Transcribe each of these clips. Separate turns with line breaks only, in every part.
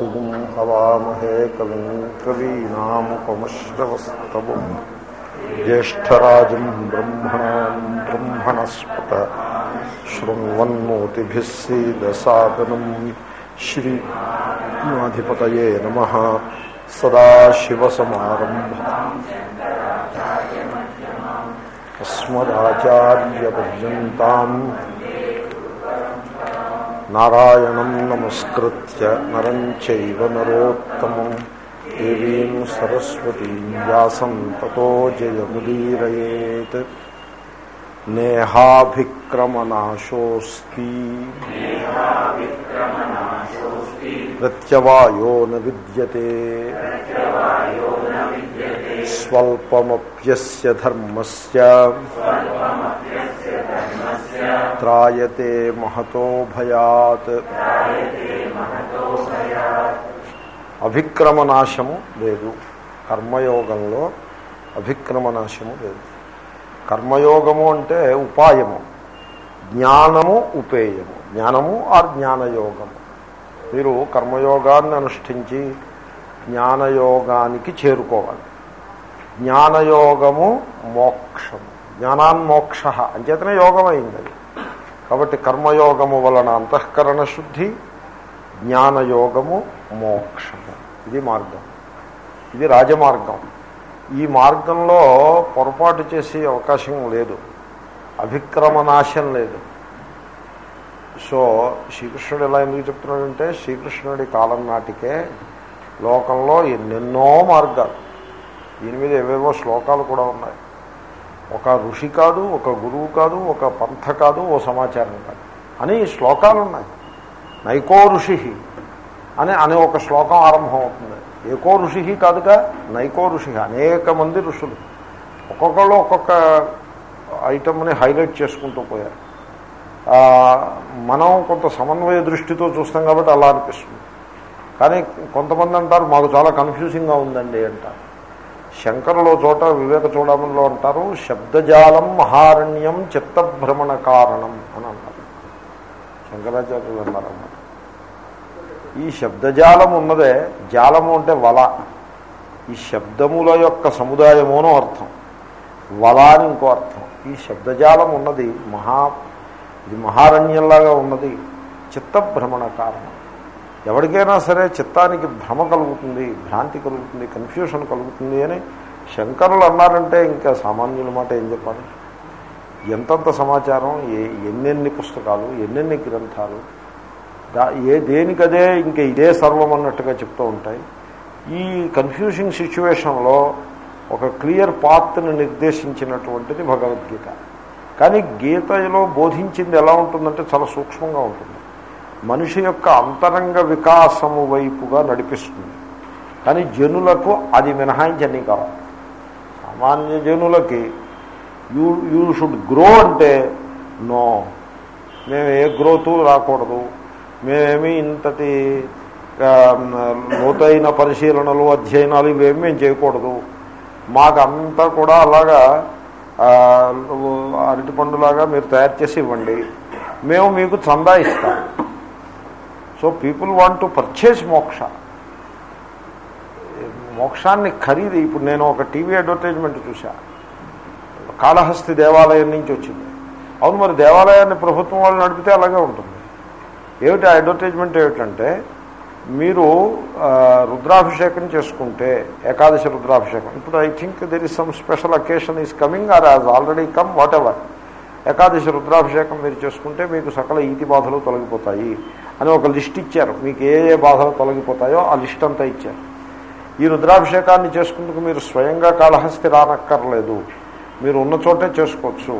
ज्योतिषं हवामहे कविम् कवीनामुपमश्रवस्तवम् ज्येष्ठराजम् ब्रह्मणाम् ब्रह्मणस्पत शृण्वन्मोतिभिः सीदसादनम् श्रीनाधिपतये नमः। सदाशिवसमारम्भा। अस्मदाचार्यपर्यन्ताम् नारायण नमस्कृत नरं चैव देवी देवीं सरस्वतीं व्यासं ततो जयमुदीरयेत्। प्रत्यवायो न विद्यते। स्वल्पमप्यस्य धर्मस्य। త్రాయతే మహతో భయాత్ అభిక్రమనాశము లేదు. కర్మయోగంలో అభిక్రమనాశము లేదు. కర్మయోగము అంటే ఉపాయము. జ్ఞానము ఉపేయము. జ్ఞానము ఆర్ జ్ఞానయోగము. మీరు కర్మయోగాన్ని అనుష్ఠించి జ్ఞానయోగానికి చేరుకోవాలి. జ్ఞానయోగము మోక్షము. జ్ఞానాన్మోక్ష. అంచేతనే యోగం అయింది అది. కాబట్టి కర్మయోగము వలన అంతఃకరణ శుద్ధి జ్ఞానయోగము మోక్షము. ఇది మార్గం. ఇది రాజమార్గం. ఈ మార్గంలో పొరపాటు చేసే అవకాశం లేదు. అభిక్రమనాశం లేదు. సో శ్రీకృష్ణుడు ఎలా ఎందుకు చెప్తున్నాడంటే శ్రీకృష్ణుడి కాలం నాటికే లోకంలో ఎన్నెన్నో మార్గాలు. దీని మీద ఏవేవో శ్లోకాలు కూడా ఉన్నాయి. ఒక ఋషి కాదు ఒక గురువు కాదు ఒక పంథ కాదు ఓ సమాచారం కాదు. అని శ్లోకాలు ఉన్నాయి. నైకో ఋషి అని అనే ఒక శ్లోకం ఆరంభం అవుతుంది ఏకో ఋషి కాదుగా నైకో ఋషి అనేక మంది ఋషులు ఒక్కొక్కళ్ళు ఒక్కొక్క ఐటమ్ని హైలైట్ చేసుకుంటూ పోయారు. మనం కొంత సమన్వయ దృష్టితో చూస్తాం కాబట్టి అలా అనిపిస్తుంది. కానీ కొంతమంది అంటారు మాకు చాలా కన్ఫ్యూజింగ్గా ఉందండి అంటారు. శంకరులో చోట వివేక చూడమంలో అంటారు శబ్దజాలం మహారణ్యం చిత్తభ్రమణ కారణం అని అంటారు. శంకరాచార్యులు అన్నారన్నమాట ఈ శబ్దజాలం ఉన్నదే జాలము అంటే వల. ఈ శబ్దముల యొక్క సముదాయమునో అర్థం. వల అని ఇంకో అర్థం. ఈ శబ్దజాలం ఉన్నది మహా ఇది మహారణ్యంలాగా ఉన్నది చిత్తభ్రమణ కారణం. ఎవరికైనా సరే చిత్తానికి భ్రమ కలుగుతుంది భ్రాంతి కలుగుతుంది కన్ఫ్యూషన్ కలుగుతుంది అని శంకరులు అన్నారంటే ఇంకా సామాన్యుల మాట ఏం చెప్పాలి? ఎంతంత సమాచారం ఏ ఎన్నెన్ని పుస్తకాలు ఎన్నెన్ని గ్రంథాలు దా ఏ దేనికదే ఇంకా ఇదే సర్వం అన్నట్టుగా చెప్తూ ఉంటాయి. ఈ కన్ఫ్యూజింగ్ సిచ్యువేషన్లో ఒక క్లియర్ పాత్ని నిర్దేశించినటువంటిది భగవద్గీత. కానీ గీతలో బోధించింది ఎలా ఉంటుందంటే చాలా సూక్ష్మంగా ఉంటుంది. మనిషి యొక్క అంతరంగ వికాసము వైపుగా నడిపిస్తుంది. కానీ జనులకు అది మినహాయించని కావాలి సామాన్య జనులకి యూ యూ షుడ్ గ్రో అంటే నో. మేము ఏ గ్రోత్ రాకూడదు. మేమేమి ఇంతటి లోతైన పరిశీలనలు అధ్యయనాలు ఇవేమి మేము చేయకూడదు. మాకు అంతా కూడా అలాగా అరటిపండులాగా మీరు తయారు చేసి ఇవ్వండి. మేము మీకు చందా ఇస్తాం. So people want to purchase moksha. మోక్షాన్ని ఖరీదు ఇప్పుడు నేను ఒక టీవీ అడ్వర్టైజ్మెంట్ చూసా కాళహస్తి దేవాలయం నుంచి వచ్చింది. అవును మరి దేవాలయాన్ని ప్రభుత్వం వాళ్ళు నడిపితే అలాగే ఉంటుంది. ఏమిటి అడ్వర్టైజ్మెంట్ ఏమిటంటే మీరు రుద్రాభిషేకం చేసుకుంటే ఏకాదశి రుద్రాభిషేకం. ఇప్పుడు I think there is some special occasion is coming or has already come whatever Ekadashi రుద్రాభిషేకం మీరు చేసుకుంటే మీకు సకల ఈతి బాధలు తొలగిపోతాయి అని ఒక లిస్ట్ ఇచ్చారు. మీకు ఏ ఏ బాధలు తొలగిపోతాయో ఆ లిస్ట్ అంతా ఇచ్చారు. ఈ రుద్రాభిషేకాన్ని చేసుకుందుకు మీరు స్వయంగా కాళహస్తి రానక్కర్లేదు. మీరు ఉన్న చోటే చేసుకోవచ్చు.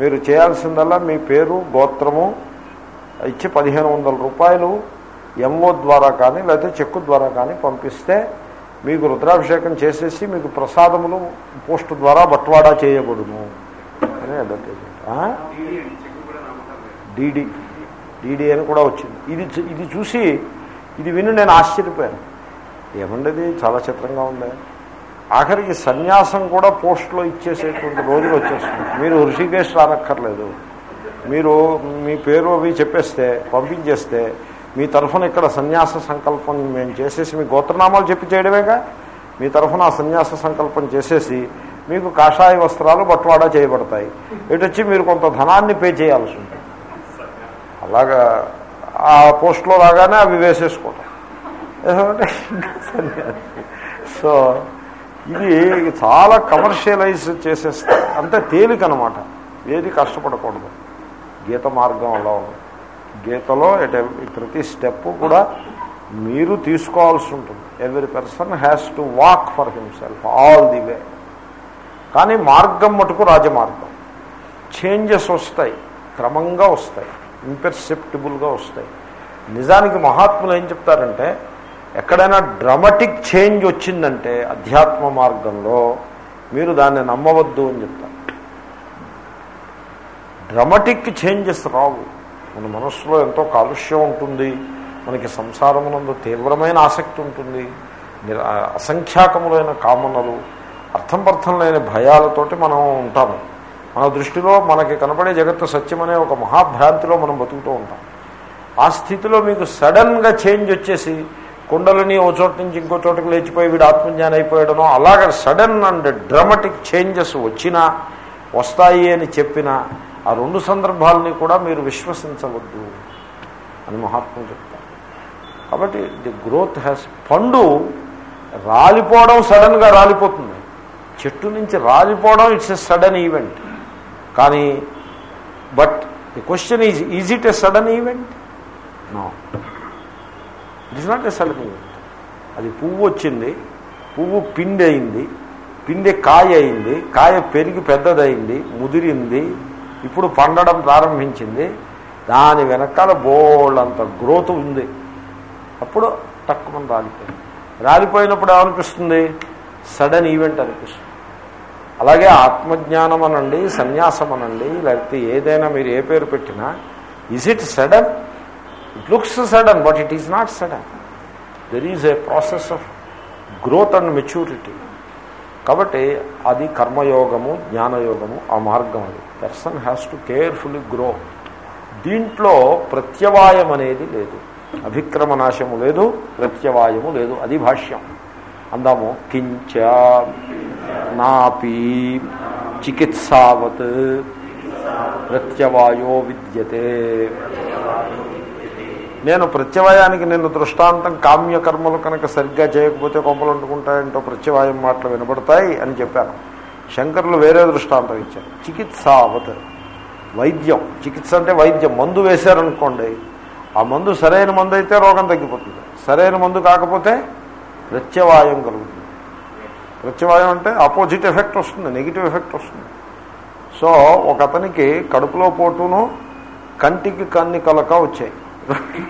మీరు చేయాల్సిందల్లా మీ పేరు గోత్రము ఇచ్చి పదిహేను వందల రూపాయలు ఎంఓ ద్వారా కానీ లేకపోతే చెక్కు ద్వారా కానీ పంపిస్తే మీకు రుద్రాభిషేకం చేసేసి మీకు ప్రసాదములు పోస్టు ద్వారా బట్వాడా చేయబడును అని అడ్వర్టైజ్ డీడీ డీడీ అని కూడా వచ్చింది. ఇది ఇది చూసి ఇది విని నేను ఆశ్చర్యపోయాను. ఏమండది? చాలా చిత్రంగా ఉంది? ఆఖరికి సన్యాసం కూడా పోస్ట్లో ఇచ్చేసేటువంటి రోజులు వచ్చేస్తుంది మీరు హృషికేశ్ రానక్కర్లేదు. మీరు మీ పేరు అవి చెప్పేస్తే పంపించేస్తే మీ తరఫున ఇక్కడ సన్యాస సంకల్పం మేము చేసేసి మీ గోత్రనామాలు చెప్పి చేయడమేగా? మీ తరఫున ఆ సన్యాస సంకల్పం చేసేసి మీకు కాషాయ వస్త్రాలు బట్వాడా చేయబడతాయి. ఇటు వచ్చి మీరు కొంత ధనాన్ని పే చేయాల్సి ఉంటుంది. అలాగా ఆ పోస్ట్లో రాగానే అవి వేసేసుకోవటం. సో ఇది చాలా కమర్షియలైజ్ చేసేస్తారు అంతే తేలిక అనమాట ఏది కష్టపడకూడదు. గీత మార్గం అలా ఉంది. గీతలో ప్రతి స్టెప్ కూడా మీరు తీసుకోవాల్సి ఉంటుంది. Every person has to walk for himself all the way కానీ మార్గం మటుకు రాజమార్గం. చేంజెస్ వస్తాయి క్రమంగా వస్తాయి ఇంపెర్సెప్టిబుల్గా వస్తాయి. నిజానికి మహాత్ములు ఏం చెప్తారంటే ఎక్కడైనా డ్రమటిక్ చేంజ్ వచ్చిందంటే అధ్యాత్మ మార్గంలో మీరు దాన్ని నమ్మవద్దు అని చెప్తారు. డ్రమటిక్ చేంజెస్ రావు. మన మనస్సులో ఎంతో కాలుష్యం ఉంటుంది మనకి సంసారమునందు తీవ్రమైన ఆసక్తి ఉంటుంది అసంఖ్యాకములైన కామనలు అర్థం పర్థం లేని భయాలతోటి మనం ఉంటాము. మన దృష్టిలో మనకి కనపడే జగత్తు సత్యమనే ఒక మహాభ్రాంతిలో మనం బతుకుతూ ఉంటాం. ఆ స్థితిలో మీకు సడన్గా చేంజ్ వచ్చేసి కుండలని ఓ చోట నుంచి ఇంకో చోటకి లేచిపోయి వీడు ఆత్మజ్ఞానం అయిపోయడనో అలాగే సడన్ అండ్ డ్రమటిక్ చేంజెస్ వచ్చినా వస్తాయి అని చెప్పినా ఆ రెండు సందర్భాలని కూడా మీరు విశ్వసించవద్దు అని మహాత్ములు చెప్తారు. కాబట్టి ది గ్రోత్ హ్యాస్ పండు రాలిపోవడం సడన్గా రాలిపోతుంది. చెట్టు నుంచి రాలిపోవడం ఇట్స్ ఎ సడన్ ఈవెంట్. కానీ but the question is is it a sudden event? No. It is not a sudden event. అది పువ్వు వచ్చింది పువ్వు పిండి అయింది పిండి కాయ అయింది కాయ పెరిగి పెద్దదయింది ముదిరింది ఇప్పుడు పండడం ప్రారంభించింది దాని వెనకాల బోళ్ళంత గ్రోత్ ఉంది. అప్పుడు తక్కువ రాలిపోయింది. రాలిపోయినప్పుడు ఏమనిపిస్తుంది? సడన్ ఈవెంట్ అనిపిస్తుంది. అలాగే ఆత్మజ్ఞానం అనండి సన్యాసం అనండి లేకపోతే ఏదైనా మీరు ఏ పేరు పెట్టినా is it sudden it looks sudden but it is not sudden there is a process of growth and maturity కాబట్టి అది కర్మయోగము జ్ఞానయోగము ఆ మార్గం అది. Person has to carefully grow దీంట్లో ప్రత్యవాయం అనేది లేదు. అభిక్రమ నాశము లేదు ప్రత్యవాయము లేదు. అది భాష్యం. అందాము కించ నాపి చికిత్సావత్ ప్రత్యవాయో విద్యతే నేను ప్రత్యవాయానికి నిన్ను దృష్టాంతం కామ్యకర్మలు కనుక సరిగ్గా చేయకపోతే కొంపలు వండుకుంటాయంటో ప్రత్యవాయం మాటలు వినబడతాయి అని చెప్పాను. శంకరులు వేరే దృష్టాంతం ఇచ్చారు. చికిత్సావత్ వైద్యం. చికిత్స అంటే వైద్యం. మందు వేశారనుకోండి ఆ మందు సరైన మందు అయితే రోగం తగ్గిపోతుంది. సరైన మందు కాకపోతే ప్రత్యవాయం కలుగుతుంది. ప్రత్యవాయం అంటే ఆపోజిట్ ఎఫెక్ట్ వస్తుంది నెగిటివ్ ఎఫెక్ట్ వస్తుంది. సో ఒక అతనికి కడుపులో పోటును కంటికి కన్ని కలక వచ్చాయి.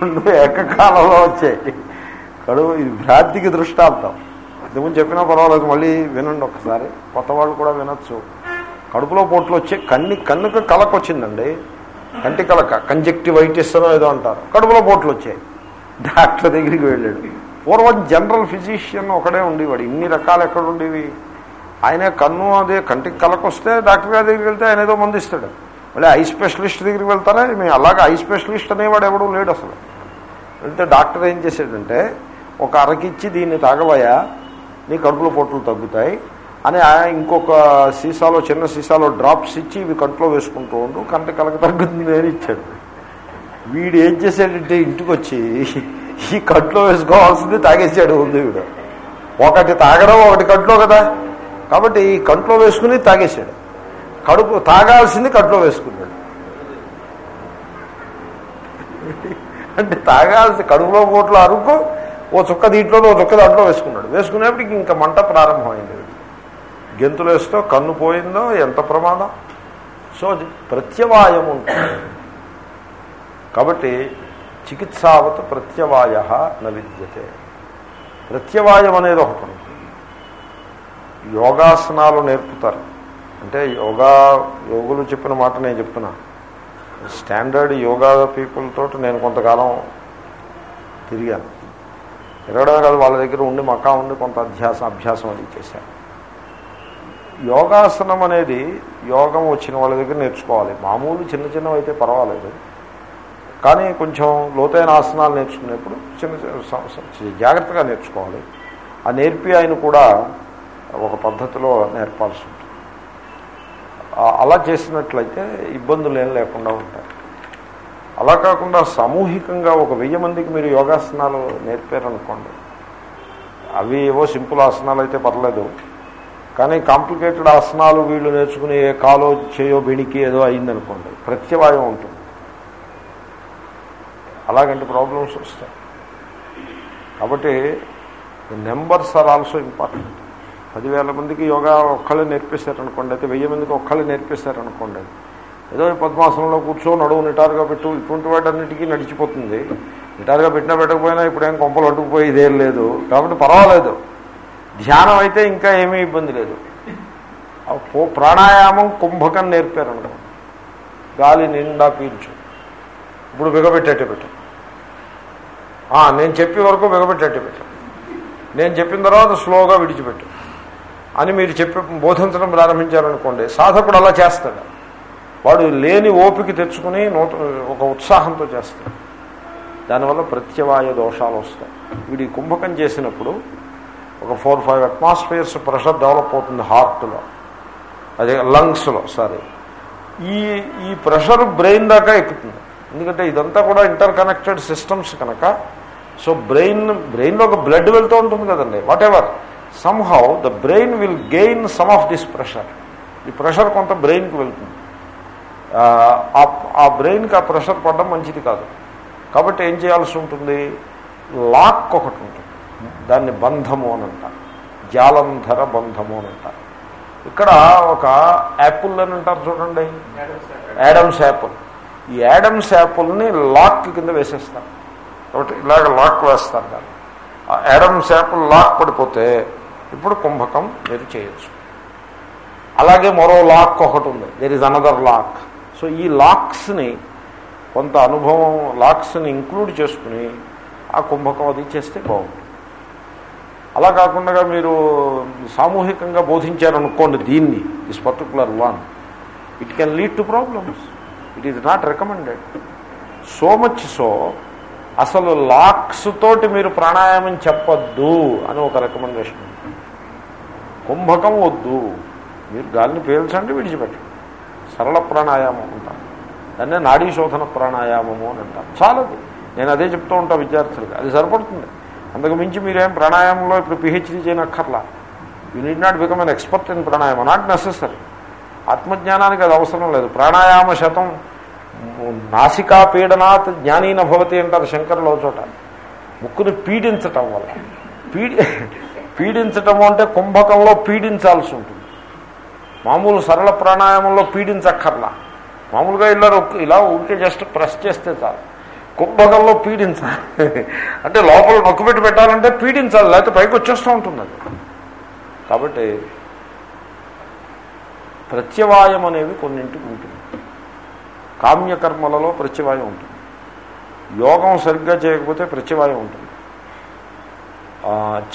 రెండు ఏకకాలంలో వచ్చాయి. కడుపు ఇది భ్రాంతికి దృష్టాంతం. ఇంతకుముందు చెప్పినా పర్వాలేదు మళ్ళీ వినండి ఒకసారి. కొత్త వాళ్ళు కూడా వినొచ్చు. కడుపులో పోట్లు వచ్చే కన్ని కన్నుకు కలక వచ్చిందండి. కంటి కలక కంజెక్టివైటిస్ అనో ఏదో అంటారు. కడుపులో పోట్లు వచ్చాయి. డాక్టర్ దగ్గరికి వెళ్ళాడు. పూర్వం జనరల్ ఫిజిషియన్ ఒకడే ఉండేవాడు. ఇన్ని రకాలు ఎక్కడ ఉండేవి? ఆయన కన్ను అదే కంటికి కలకొస్తే డాక్టర్ గారి దగ్గరికి వెళ్తే ఆయన ఏదో మందిస్తాడు మళ్ళీ ఐ స్పెషలిస్ట్ దగ్గరికి వెళ్తారా? మేము అలాగే ఐ స్పెషలిస్ట్ అనేవాడు ఎవడు లేడు అసలు. వెళ్తే డాక్టర్ ఏం చేశాడంటే ఒక అరకిచ్చి దీన్ని తాగబోయా నీ కడుపులో పొట్లు తగ్గుతాయి అని ఆయన ఇంకొక సీసాలో చిన్న సీసాలో డ్రాప్స్ ఇచ్చి ఇవి కంట్లో వేసుకుంటూ ఉండు కంట కలక తగ్గుతుంది అని ఇచ్చాడు. వీడు ఏం చేశాడంటే ఇంటికి వచ్చి ఈ కట్లో వేసుకోవాల్సింది తాగేసాడు ఉంది వీడు. ఒకటి తాగడం ఒకటి కట్లో కదా. కాబట్టి ఈ కంట్లో వేసుకుని తాగేశాడు. కడుపు తాగాల్సింది కట్లో వేసుకున్నాడు. అంటే తాగాల్సి కడుపులో పోట్లో అరుకు ఓ చుక్క దీంట్లో ఓ చుక్క దాంట్లో వేసుకున్నాడు. వేసుకునేప్పటికి ఇంకా మంట ప్రారంభమైంది. గెంతులు వేస్తో కన్ను పోయిందో ఎంత ప్రమాదం? సో ప్రత్యవాయం ఉంటుంది. కాబట్టి చికిత్సావత్ ప్రత్యవాయ న విద్యతే. ప్రత్యవాయం అనేది ఒకటి ఉంటుంది యోగాసనాలు నేర్పుతారు. అంటే యోగా యోగులు చెప్పిన మాట నేను చెప్తున్నా. స్టాండర్డ్ యోగా పీపుల్ తోటి నేను కొంతకాలం తిరిగాను. తిరగడమే కాదు వాళ్ళ దగ్గర ఉండి మకా ఉండి కొంత అధ్యాసం అభ్యాసం అది చేశాను. యోగాసనం అనేది యోగం వచ్చిన వాళ్ళ దగ్గర నేర్చుకోవాలి. మామూలు చిన్న చిన్నవి అయితే పర్వాలేదు. కానీ కొంచెం లోతైన ఆసనాలు నేర్చుకునేప్పుడు చిన్న చిన్న జాగ్రత్తగా నేర్చుకోవాలి. ఆ నేర్పి ఆయన కూడా ఒక పద్ధతిలో నేర్పాల్సి ఉంటుంది. అలా చేసినట్లయితే ఇబ్బందులు ఏం లేకుండా ఉంటాయి. అలా కాకుండా సామూహికంగా ఒక వెయ్యి మందికి మీరు యోగాసనాలు నేర్పారనుకోండి. అవి ఏవో సింపుల్ ఆసనాలు అయితే పర్లేదు. కానీ కాంప్లికేటెడ్ ఆసనాలు వీళ్ళు నేర్చుకుని ఏ కాలో చేయో బెణికి ఏదో అయిందనుకోండి ప్రత్యవాయం ఉంటుంది. అలాగంటే ప్రాబ్లమ్స్ వస్తాయి. కాబట్టి నెంబర్స్ ఆర్ ఆల్సో ఇంపార్టెంట్ పదివేల మందికి యోగా ఒక్కళ్ళు నేర్పిస్తారనుకోండి అయితే వెయ్యి మందికి ఒక్కళ్ళు నేర్పిస్తారనుకోండి ఏదో పద్మాసనంలో కూర్చో నడువు నిటారుగా పెట్టు ఇటువంటి వాటన్నిటికీ నడిచిపోతుంది. నిటారుగా పెట్టినా పెట్టకపోయినా ఇప్పుడేం కొంపలు అడ్డుకుపోయి ఇదేం లేదు. కాబట్టి పర్వాలేదు. ధ్యానం అయితే ఇంకా ఏమీ ఇబ్బంది లేదు. ప్రాణాయామం కుంభకం నేర్పారనుకో గాలి నిండా పీల్చు. ఇప్పుడు బిగబెట్టేట్టు పెట్టు. నేను చెప్పే వరకు బిగబెట్టేట్టు పెట్టు. నేను చెప్పిన తర్వాత స్లోగా విడిచిపెట్టు. అని మీరు చెప్పి బోధించడం ప్రారంభించారనుకోండి సాధకుడు అలా చేస్తాడు. వాడు లేని ఓపిక తెచ్చుకుని నూత ఒక ఉత్సాహంతో చేస్తాడు. దానివల్ల ప్రత్యవాయ దోషాలు వస్తాయి. వీడి కుంభకం చేసినప్పుడు ఒక four five atmospheres pressure develop అవుతుంది హార్ట్లో. అదే లంగ్స్లో సారీ. ఈ ఈ ప్రెషర్ బ్రెయిన్ దాకా ఎక్కుతుంది. ఎందుకంటే ఇదంతా కూడా ఇంటర్ కనెక్టెడ్ సిస్టమ్స్ కనుక సో బ్రెయిన్ బ్రెయిన్లో ఒక బ్లడ్ వెళ్తూ ఉంటుంది కదండి. Whatever somehow the brain will gain some of this pressure ఈ ప్రెషర్ కొంత బ్రెయిన్కి వెళ్తుంది. ఆ, బ్రెయిన్కి ఆ ప్రెషర్ పడడం మంచిది కాదు. కాబట్టి ఏం చేయాల్సి ఉంటుంది? లాక్ ఒకటి ఉంటుంది. దాన్ని బంధము అని అంటారు. జాలంధర బంధము అని అంటారు. ఇక్కడ ఒక యాపిల్ అని అంటారు చూడండి. యాడమ్స్ యాపిల్ ఈ యాడమ్స్ యాపిల్ని లాక్ కింద వేసేస్తారు. కాబట్టి ఇలాగ లాక్ వేస్తారు దాన్ని. ఆ యాడమ్స్ శాపలు లాక్ పడిపోతే ఇప్పుడు కుంభకం మీరు చేయొచ్చు. అలాగే మరో లాక్ ఒకటి ఉంది. There is another lock so ఈ లాక్స్ని కొంత అనుభవం లాక్స్ని ఇంక్లూడ్ చేసుకుని ఆ కుంభకం అది చేస్తే బాగుంటుంది. అలా కాకుండా మీరు సామూహికంగా బోధించారనుకోండి దీన్ని this particular one it can lead to problems it is not recommended so much so అసలు లాక్స్ తోటి మీరు ప్రాణాయామం చెప్పొద్దు అని ఒక రికమెండేషన్ కుంభకం వద్దు. మీరు గాలిని పీల్చండి విడిచిపెట్టండి. సరళ ప్రాణాయామం అంటారు. దాన్నే నాడీ శోధన ప్రాణాయామము అని అంటారు. చాలదు. నేను అదే చెప్తూ ఉంటాను విద్యార్థులకు. అది సరిపడుతుంది. అందుకు మించి మీరేం ప్రాణాయామంలో ఇప్పుడు PhD చేయనక్కర్లా. You need not become an expert in ప్రాణాయామం. నాట్ నెసెసరీ ఆత్మజ్ఞానానికి అది అవసరం లేదు. ప్రాణాయామ శతం నాసికా పీడనాత్ జ్ఞానీన భవతి అంటారు శంకర్లో చోట. ముక్కుని పీడించటం వల్ల. పీడి పీడించటం అంటే కుంభకంలో పీడించాల్సి ఉంటుంది. మామూలు సరళ ప్రాణాయామంలో పీడించక్కర్లా. మామూలుగా ఇలా రొక్కు- ఇలా ఉంటే జస్ట్ ప్రెస్ చేస్తే చాలు. కుంభకంలో పీడించాలి అంటే లోపల నొక్కుపెట్టి పెట్టాలంటే పీడించాలి లేకపోతే పైకి వచ్చేస్తూ ఉంటుంది అది. కాబట్టి ప్రత్యవాయం అనేవి కొన్నింటికి ఉంటుంది. కామ్యకర్మలలో ప్రత్యవాయం ఉంటుంది. యోగం సరిగ్గా చేయకపోతే ప్రత్యవాయం ఉంటుంది.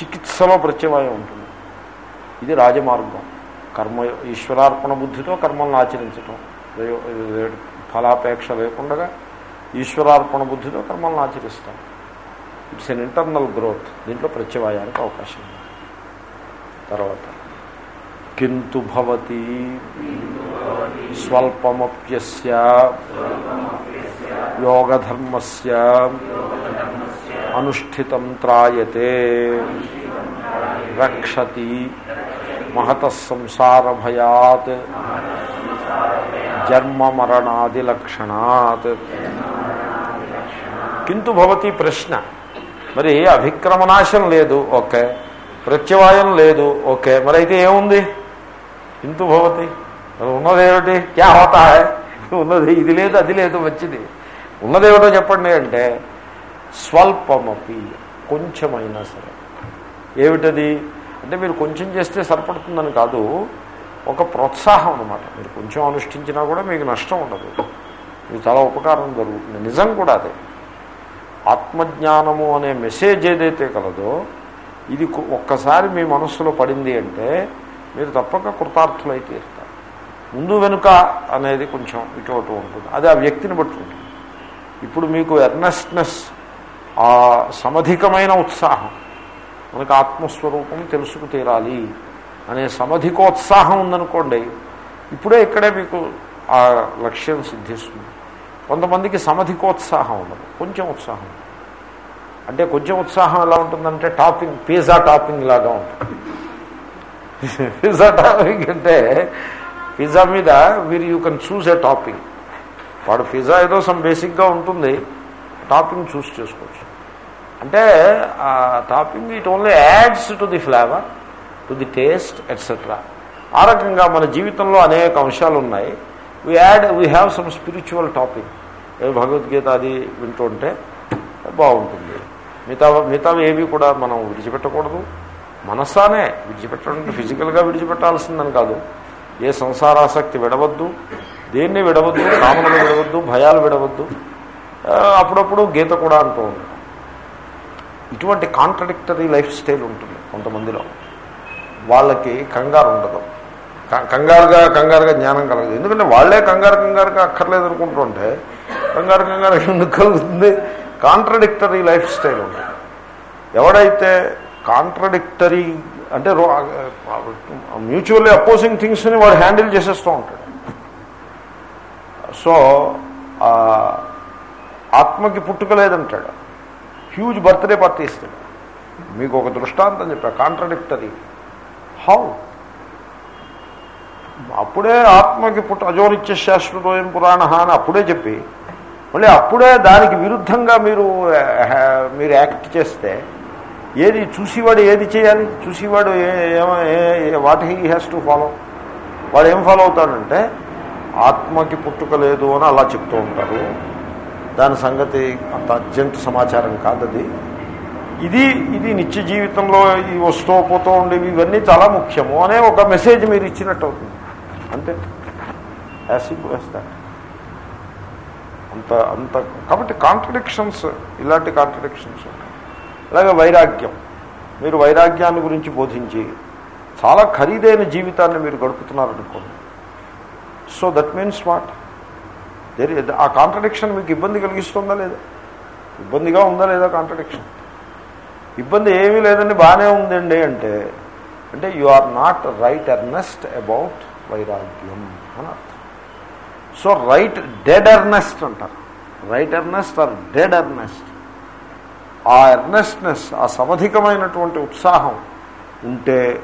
చికిత్సలో ప్రత్యవాయం ఉంటుంది. ఇది రాజమార్గం. కర్మ ఈశ్వరార్పణ బుద్ధితో కర్మలను ఆచరించటం. ఫలాపేక్ష లేకుండా ఈశ్వరార్పణ బుద్ధితో కర్మలను ఆచరిస్తాం. It's an internal growth. దీంట్లో ప్రత్యవాయానికి అవకాశం ఉంది. తర్వాత కింటు భవతి స్వల్పమప్యస్య యోగధర్మస్య అనుష్ఠితం త్రాయతే రక్షతి మహత సంసార భయాత్ జన్మ మరణాది లక్షణాత్ కింటు భవతి ప్రశ్న మరి అభిక్రమనాశం లేదు ఓకే ప్రత్యవాయం లేదు ఓకే మరి అయితే ఏముంది కింటు భవతి. ఉన్నదేమిటి? క్యా హోతా ఉన్నది ఇది లేదు అది లేదు మంచిది ఉన్నదేమిటో చెప్పండి అంటే స్వల్పమపి కొంచెమైనా సరే. ఏమిటది? అంటే మీరు కొంచెం చేస్తే సరిపడుతుందని కాదు ఒక ప్రోత్సాహం అనమాట మీరు కొంచెం అనుష్ఠించినా కూడా మీకు నష్టం ఉండదు. మీకు చాలా ఉపకారం జరుగుతుంది. నిజం కూడా అదే. ఆత్మజ్ఞానము అనే మెసేజ్ ఏదైతే కలదో ఇది ఒక్కసారి మీ మనస్సులో పడింది అంటే మీరు తప్పక కృతార్థులై తీరుతారు. ముందు వెనుక అనేది కొంచెం ఇటు అటు ఉంటుంది. అది ఆ వ్యక్తిని బట్టి ఉంటుంది ఇప్పుడు మీకు ఎర్నెస్ట్నెస్ ఆ సమధికమైన ఉత్సాహం మనకు ఆత్మస్వరూపం తెలుసుకు తీరాలి అనే సమధికోత్సాహం ఉందనుకోండి ఇప్పుడే ఇక్కడే మీకు ఆ లక్ష్యం సిద్ధిస్తుంది. కొంతమందికి సమధికోత్సాహం ఉండదు. కొంచెం ఉత్సాహం. అంటే కొంచెం ఉత్సాహం ఎలా ఉంటుందంటే టాపింగ్ పిజ్జా టాపింగ్ లాగా ఉంటుంది. పిజ్జా టాపింగ్ అంటే పిజ్జా మీద మీరు you can choose a topping వాడు పిజ్జా ఏదో సమ్ బేసిక్గా ఉంటుంది. టాపింగ్ చూస్ చేసుకోవచ్చు. అంటే ఆ topping it only adds to the flavour to the taste etcetera ఆ రకంగా మన జీవితంలో అనేక అంశాలు ఉన్నాయి. We add we have some spiritual topic a Bhagavad Gita అది వింటుంటే బాగుంటుంది. మిగతా మిగతావి ఏవి కూడా మనం విడిచిపెట్టకూడదు. మనస్సానే విడిచిపెట్టడం ఫిజికల్గా విడిచిపెట్టాల్సిందని కాదు. ఏ సంసారాసక్తి విడవద్దు దేన్ని విడవద్దు కామనలు విడవద్దు భయాలు విడవద్దు అప్పుడప్పుడు గీత కూడా అంటూ ఉంటాం. ఇటువంటి కాంట్రడిక్టరీ లైఫ్ స్టైల్ ఉంటుంది కొంతమందిలో. వాళ్ళకి కంగారు ఉండదు. క- కంగారుగా కంగారుగా జ్ఞానం కలగదు. ఎందుకంటే వాళ్ళే కంగారు కంగారుగా అక్కర్లేదు అనుకుంటుంటే కంగారు కంగారు ఎందుకు కలుగుతుంది? కాంట్రడిక్టరీ లైఫ్ స్టైల్ ఉంటుంది. ఎవడైతే కాంట్రడిక్టరీ అంటే మ్యూచువల్లీ అపోజింగ్ థింగ్స్ని వాడు హ్యాండిల్ చేసేస్తూ ఉంటాడు. సో ఆత్మకి పుట్టుక లేదంటాడు. హ్యూజ్ బర్త్డే పార్టీ ఇస్తాడు. మీకు ఒక దృష్టాంతం చెప్పా కాంట్రడిక్టరీ. హౌ? అప్పుడే ఆత్మకి పుట్ట అజోనిత్య శాశ్వతోయం పురాణ అని అప్పుడే చెప్పి మళ్ళీ అప్పుడే దానికి విరుద్ధంగా మీరు మీరు యాక్ట్ చేస్తే ఏది చూసేవాడు ఏది చేయాలి? చూసేవాడు what he has to follow వాడు ఏం ఫాలో అవుతాడంటే ఆత్మకి పుట్టుక లేదు అని అలా చెప్తూ ఉంటారు. దాని సంగతి అంత అర్జెంట్ సమాచారం కాదది. ఇది ఇది నిత్య జీవితంలో ఈ వస్తూ పోతూ ఉండేవి ఇవన్నీ చాలా ముఖ్యము అనే ఒక మెసేజ్ మీరు ఇచ్చినట్టు అవుతుంది. అంతే. యాసిడ్ సింపుల్ అంత అంత కాబట్టి కాంట్రడిక్షన్స్ ఇలాంటి కాంట్రడిక్షన్స్ ఉంటాయి అలాగే వైరాగ్యం. మీరు వైరాగ్యాన్ని గురించి బోధించి చాలా ఖరీదైన జీవితాన్ని మీరు గడుపుతున్నారనుకోండి. So that means what there ఆ కాంట్రడిక్షన్ మీకు ఇబ్బంది కలిగిస్తుందా లేదా? ఇబ్బందిగా ఉందా లేదా కాంట్రడిక్షన్ ఇబ్బంది ఏమీ లేదండి బాగానే ఉందండి అంటే అంటే you are not right earnest about వైరాగ్యం అని అర్థం. సో రైట్ డెడ్ ఎర్నెస్ట్ అంటారు. Right earnest or dead earnest ఆ ఎర్నెస్ట్నెస్ ఆ సమధికమైనటువంటి ఉత్సాహం ఉంటే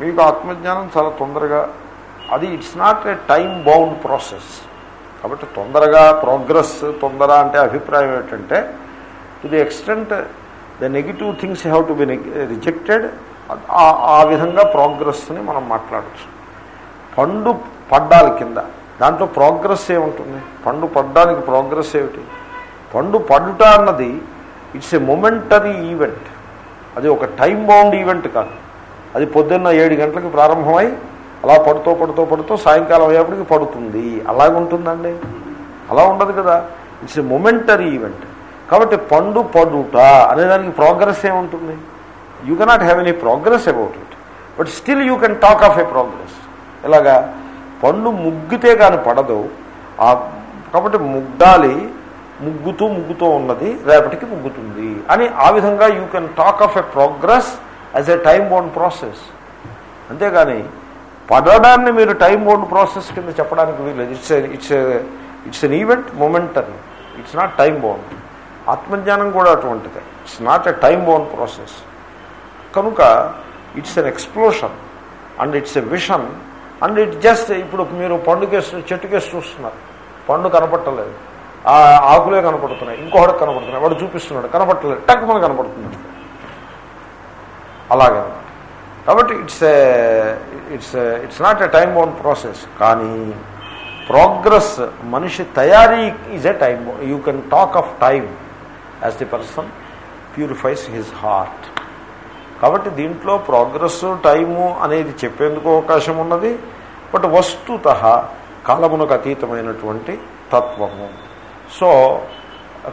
మీకు ఆత్మజ్ఞానం చాలా తొందరగా అది it's not a time bound process కాబట్టి తొందరగా ప్రోగ్రెస్ తొందర అంటే అభిప్రాయం ఏంటంటే to the extent the negative things have to be rejected ఆ విధంగా ప్రోగ్రెస్ని మనం మాట్లాడచ్చు. పండు పడ్డాలి కింద. దాంట్లో ప్రోగ్రెస్ ఏముంటుంది? పండు పడ్డానికి ప్రోగ్రెస్ ఏమిటి? పండు పడుట అన్నది ఇట్స్ ఏ మొమెంటరీ ఈవెంట్. అది ఒక టైం బౌండ్ ఈవెంట్ కాదు. అది పొద్దున్న ఏడు గంటలకు ప్రారంభమై అలా పడుతూ పడుతూ పడుతూ సాయంకాలం అయ్యేప్పటికి పడుతుంది. అలాగుంటుందండి? అలా ఉండదు కదా. It's a momentary event. కాబట్టి పండు పడుట అనేదానికి ప్రోగ్రెస్ ఏముంటుంది? You cannot have any progress about it. But still you can talk of a progress. ఇలాగా పండు ముగ్గితే కానీ పడదు. కాబట్టి ముగ్గాలి ముగ్గుతూ ముగ్గుతూ ఉన్నది రేపటికి ముగ్గుతుంది. అని ఆ విధంగా you can talk of a progress as a time bound process అంతేగాని పడడాన్ని మీరు టైం బౌండ్ ప్రాసెస్ కింద చెప్పడానికి వీల్లేదు. It's it's it's an event momentary it's not time bound ఆత్మజ్ఞానం కూడా అటువంటిదే. It's not a time bound process కనుక it's an explosion and it's a vision and it just ఇప్పుడు మీరు పండుగేసి చెట్టుకేసి చూస్తున్నారు. పండు కనపట్టలేదు. ఆకులే కనపడుతున్నాయి ఇంకొకటి కనపడుతున్నాయి వాడు చూపిస్తున్నాడు కనపడలేదు టక్ మన కనపడుతుంది అలాగే కాబట్టి it's it's it's not a time bound process కానీ ప్రోగ్రెస్ మనిషి తయారీ is a time you can talk of time as the person purifies his heart కాబట్టి దీంట్లో ప్రోగ్రెస్ టైము అనేది చెప్పేందుకు అవకాశం ఉన్నది బట్ వస్తుత కాలమునకు అతీతమైనటువంటి తత్వము. సో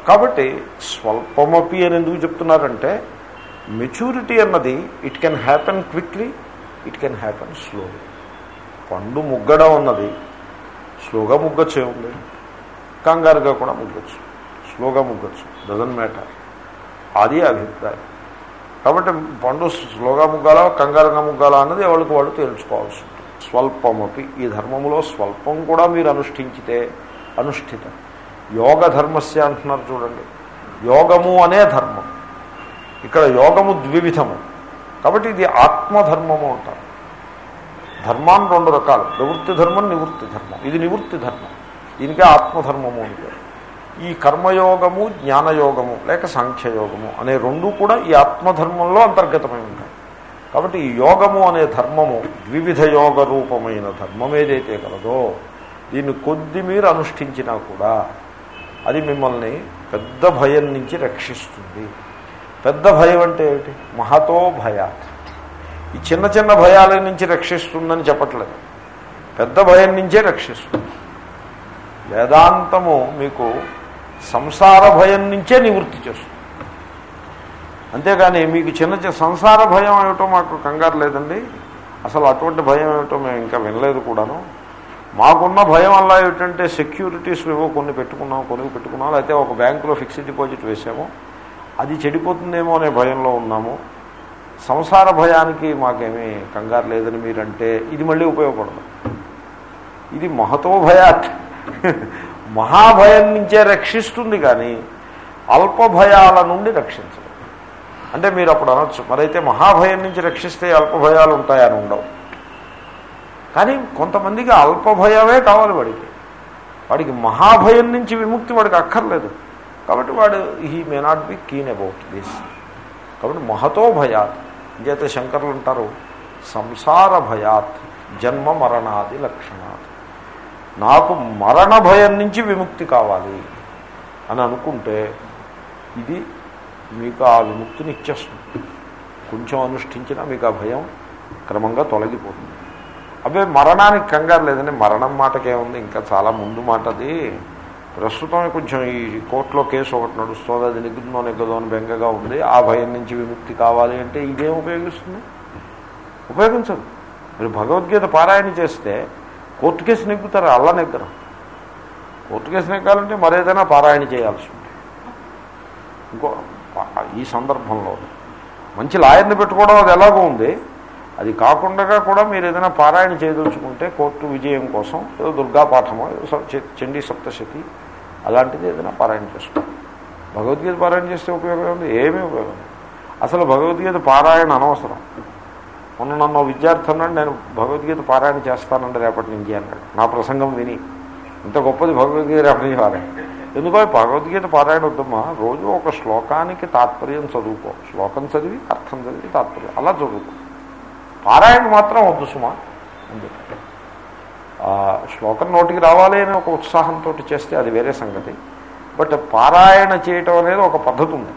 కాబట్టి స్వల్పమపి అని ఎందుకు చెప్తున్నారంటే మెచ్యూరిటీ అన్నది it can happen quickly it can happen slowly పండు ముగ్గడం అన్నది స్లోగా ముగ్గొచ్చే ఉంది. కంగారుగా కూడా ముగ్గొచ్చు. స్లోగా ముగ్గొచ్చు. డజన్ మ్యాటర్ అది అభిప్రాయం. కాబట్టి పండు స్లోగా ముగ్గాలా కంగారుగా ముగ్గాలా అన్నది ఎవరికి వాళ్ళు తెలుసుకోవాల్సి ఉంటుంది. స్వల్పమపి. ఈ ధర్మంలో స్వల్పం కూడా మీరు అనుష్ఠించితే అనుష్ఠితం. యోగ ధర్మస్య అంటున్నారు చూడండి. యోగము అనే ధర్మం. ఇక్కడ యోగము ద్వివిధము. కాబట్టి ఇది ఆత్మధర్మము అంటారు. ధర్మాన్ని రెండు రకాలు. ప్రవృత్తి ధర్మం నివృత్తి ధర్మం. ఇది నివృత్తి ధర్మం. దీనికే ఆత్మధర్మము అంటే ఈ కర్మయోగము జ్ఞానయోగము లేక సాంఖ్యయోగము అనే రెండు కూడా ఈ ఆత్మధర్మంలో అంతర్గతమై ఉంటాయి. కాబట్టి ఈ యోగము అనే ధర్మము ద్వివిధ యోగ రూపమైన ధర్మం ఏదైతే కలదో దీన్ని కొద్ది మీరు అనుష్ఠించినా కూడా అది మిమ్మల్ని పెద్ద భయం నుంచి రక్షిస్తుంది. పెద్ద భయం అంటే ఏమిటి? మహతో భయాత్. ఈ చిన్న చిన్న భయాల నుంచి రక్షిస్తుందని చెప్పట్లేదు. పెద్ద భయం నుంచే రక్షిస్తుంది. వేదాంతము మీకు సంసార భయం నుంచే నివృత్తి చేస్తుంది. అంతేగాని మీకు చిన్న చిన్న సంసార భయం ఏమిటో మాకు కంగారు లేదండి. అసలు అటువంటి భయం ఏమిటో మేము ఇంకా వినలేదు కూడాను. మాకున్న భయం అలా ఏమిటంటే సెక్యూరిటీస్ ఏవో కొన్ని పెట్టుకున్నాం కొన్ని పెట్టుకున్నాం లేకపోతే ఒక బ్యాంకులో ఫిక్స్డ్ డిపాజిట్ వేసాము. అది చెడిపోతుందేమో అనే భయంలో ఉన్నాము. సంసార భయానికి మాకేమీ కంగారు లేదని మీరంటే ఇది మళ్ళీ ఉపయోగపడదు. ఇది మహతో భయాత్ మహాభయం నుంచే రక్షిస్తుంది కానీ అల్ప భయాల నుండి రక్షించదు. అంటే మీరు అప్పుడు అనొచ్చు మరైతే మహాభయం నుంచి రక్షిస్తే అల్ప భయాలు ఉంటాయని ఉండవు. కానీ కొంతమందికి అల్ప భయమే కావాలి వాడికి. వాడికి మహాభయం నుంచి విముక్తి వాడికి అక్కర్లేదు. కాబట్టి వాడు he may not be keen about this కాబట్టి మహతో భయాత్. ఇంకైతే శంకరులు అంటారు సంసార భయాత్ జన్మ మరణాది లక్షణాత్. నాకు మరణ భయం నుంచి విముక్తి కావాలి అని అనుకుంటే ఇది మీకు ఆ విముక్తిని ఇచ్చేస్తుంది. కొంచెం అనుష్ఠించినా మీకు ఆ భయం క్రమంగా తొలగిపోతుంది. అబ్బే మరణానికి కంగారు లేదండి. మరణం మాటకేముంది ఇంకా చాలా ముందు మాట అది. ప్రస్తుతం కొంచెం ఈ కోర్టులో కేసు ఒకటి నడుస్తుంది. అది నిగ్గుదో నెగ్గదో అని బెంగగా ఉంది. ఆ భయం నుంచి విముక్తి కావాలి అంటే ఇదేం ఉపయోగిస్తుంది? ఉపయోగించదు. మీరు భగవద్గీత పారాయణ చేస్తే కోర్టు కేసు నెగ్గుతారు. అల్లా నెగ్గరు. కోర్టు కేసు నెగ్గాలంటే మరేదైనా పారాయణ చేయాల్సి ఉంది ఇంకో ఈ సందర్భంలో మంచి లాయర్ని పెట్టుకోవడం అది ఎలాగో ఉంది. అది కాకుండా కూడా మీరు ఏదైనా పారాయణ చేయదలుచుకుంటే కోర్టు విజయం కోసం ఏదో దుర్గా పాఠమో చండీ సప్తశతి అలాంటిది ఏదైనా పారాయణ చేసుకోండి. భగవద్గీత పారాయణ చేస్తే ఉపయోగం ఉంది ఏమీ ఉపయోగం అసలు భగవద్గీత పారాయణ అనవసరం. మొన్న నన్ను విద్యార్థి అన్నాడు నేను భగవద్గీత పారాయణ చేస్తానండి రేపటి నుంచి అన్నాడు. నా ప్రసంగం విని. ఇంత గొప్పది భగవద్గీత రేపటి నుంచి పారాయణ ఎందుకో భగవద్గీత పారాయణ వద్దమ్మా. రోజు ఒక శ్లోకానికి తాత్పర్యం చదువుకో. శ్లోకం చదివి అర్థం చదివి తాత్పర్యం. అలా చదువుకో. పారాయణ మాత్రం వద్దు సుమా అని చెప్పారు శ్లోకం నోటికి రావాలి అని ఒక ఉత్సాహంతో చేస్తే అది వేరే సంగతి. బట్ పారాయణ చేయటం అనేది ఒక పద్ధతి ఉంది.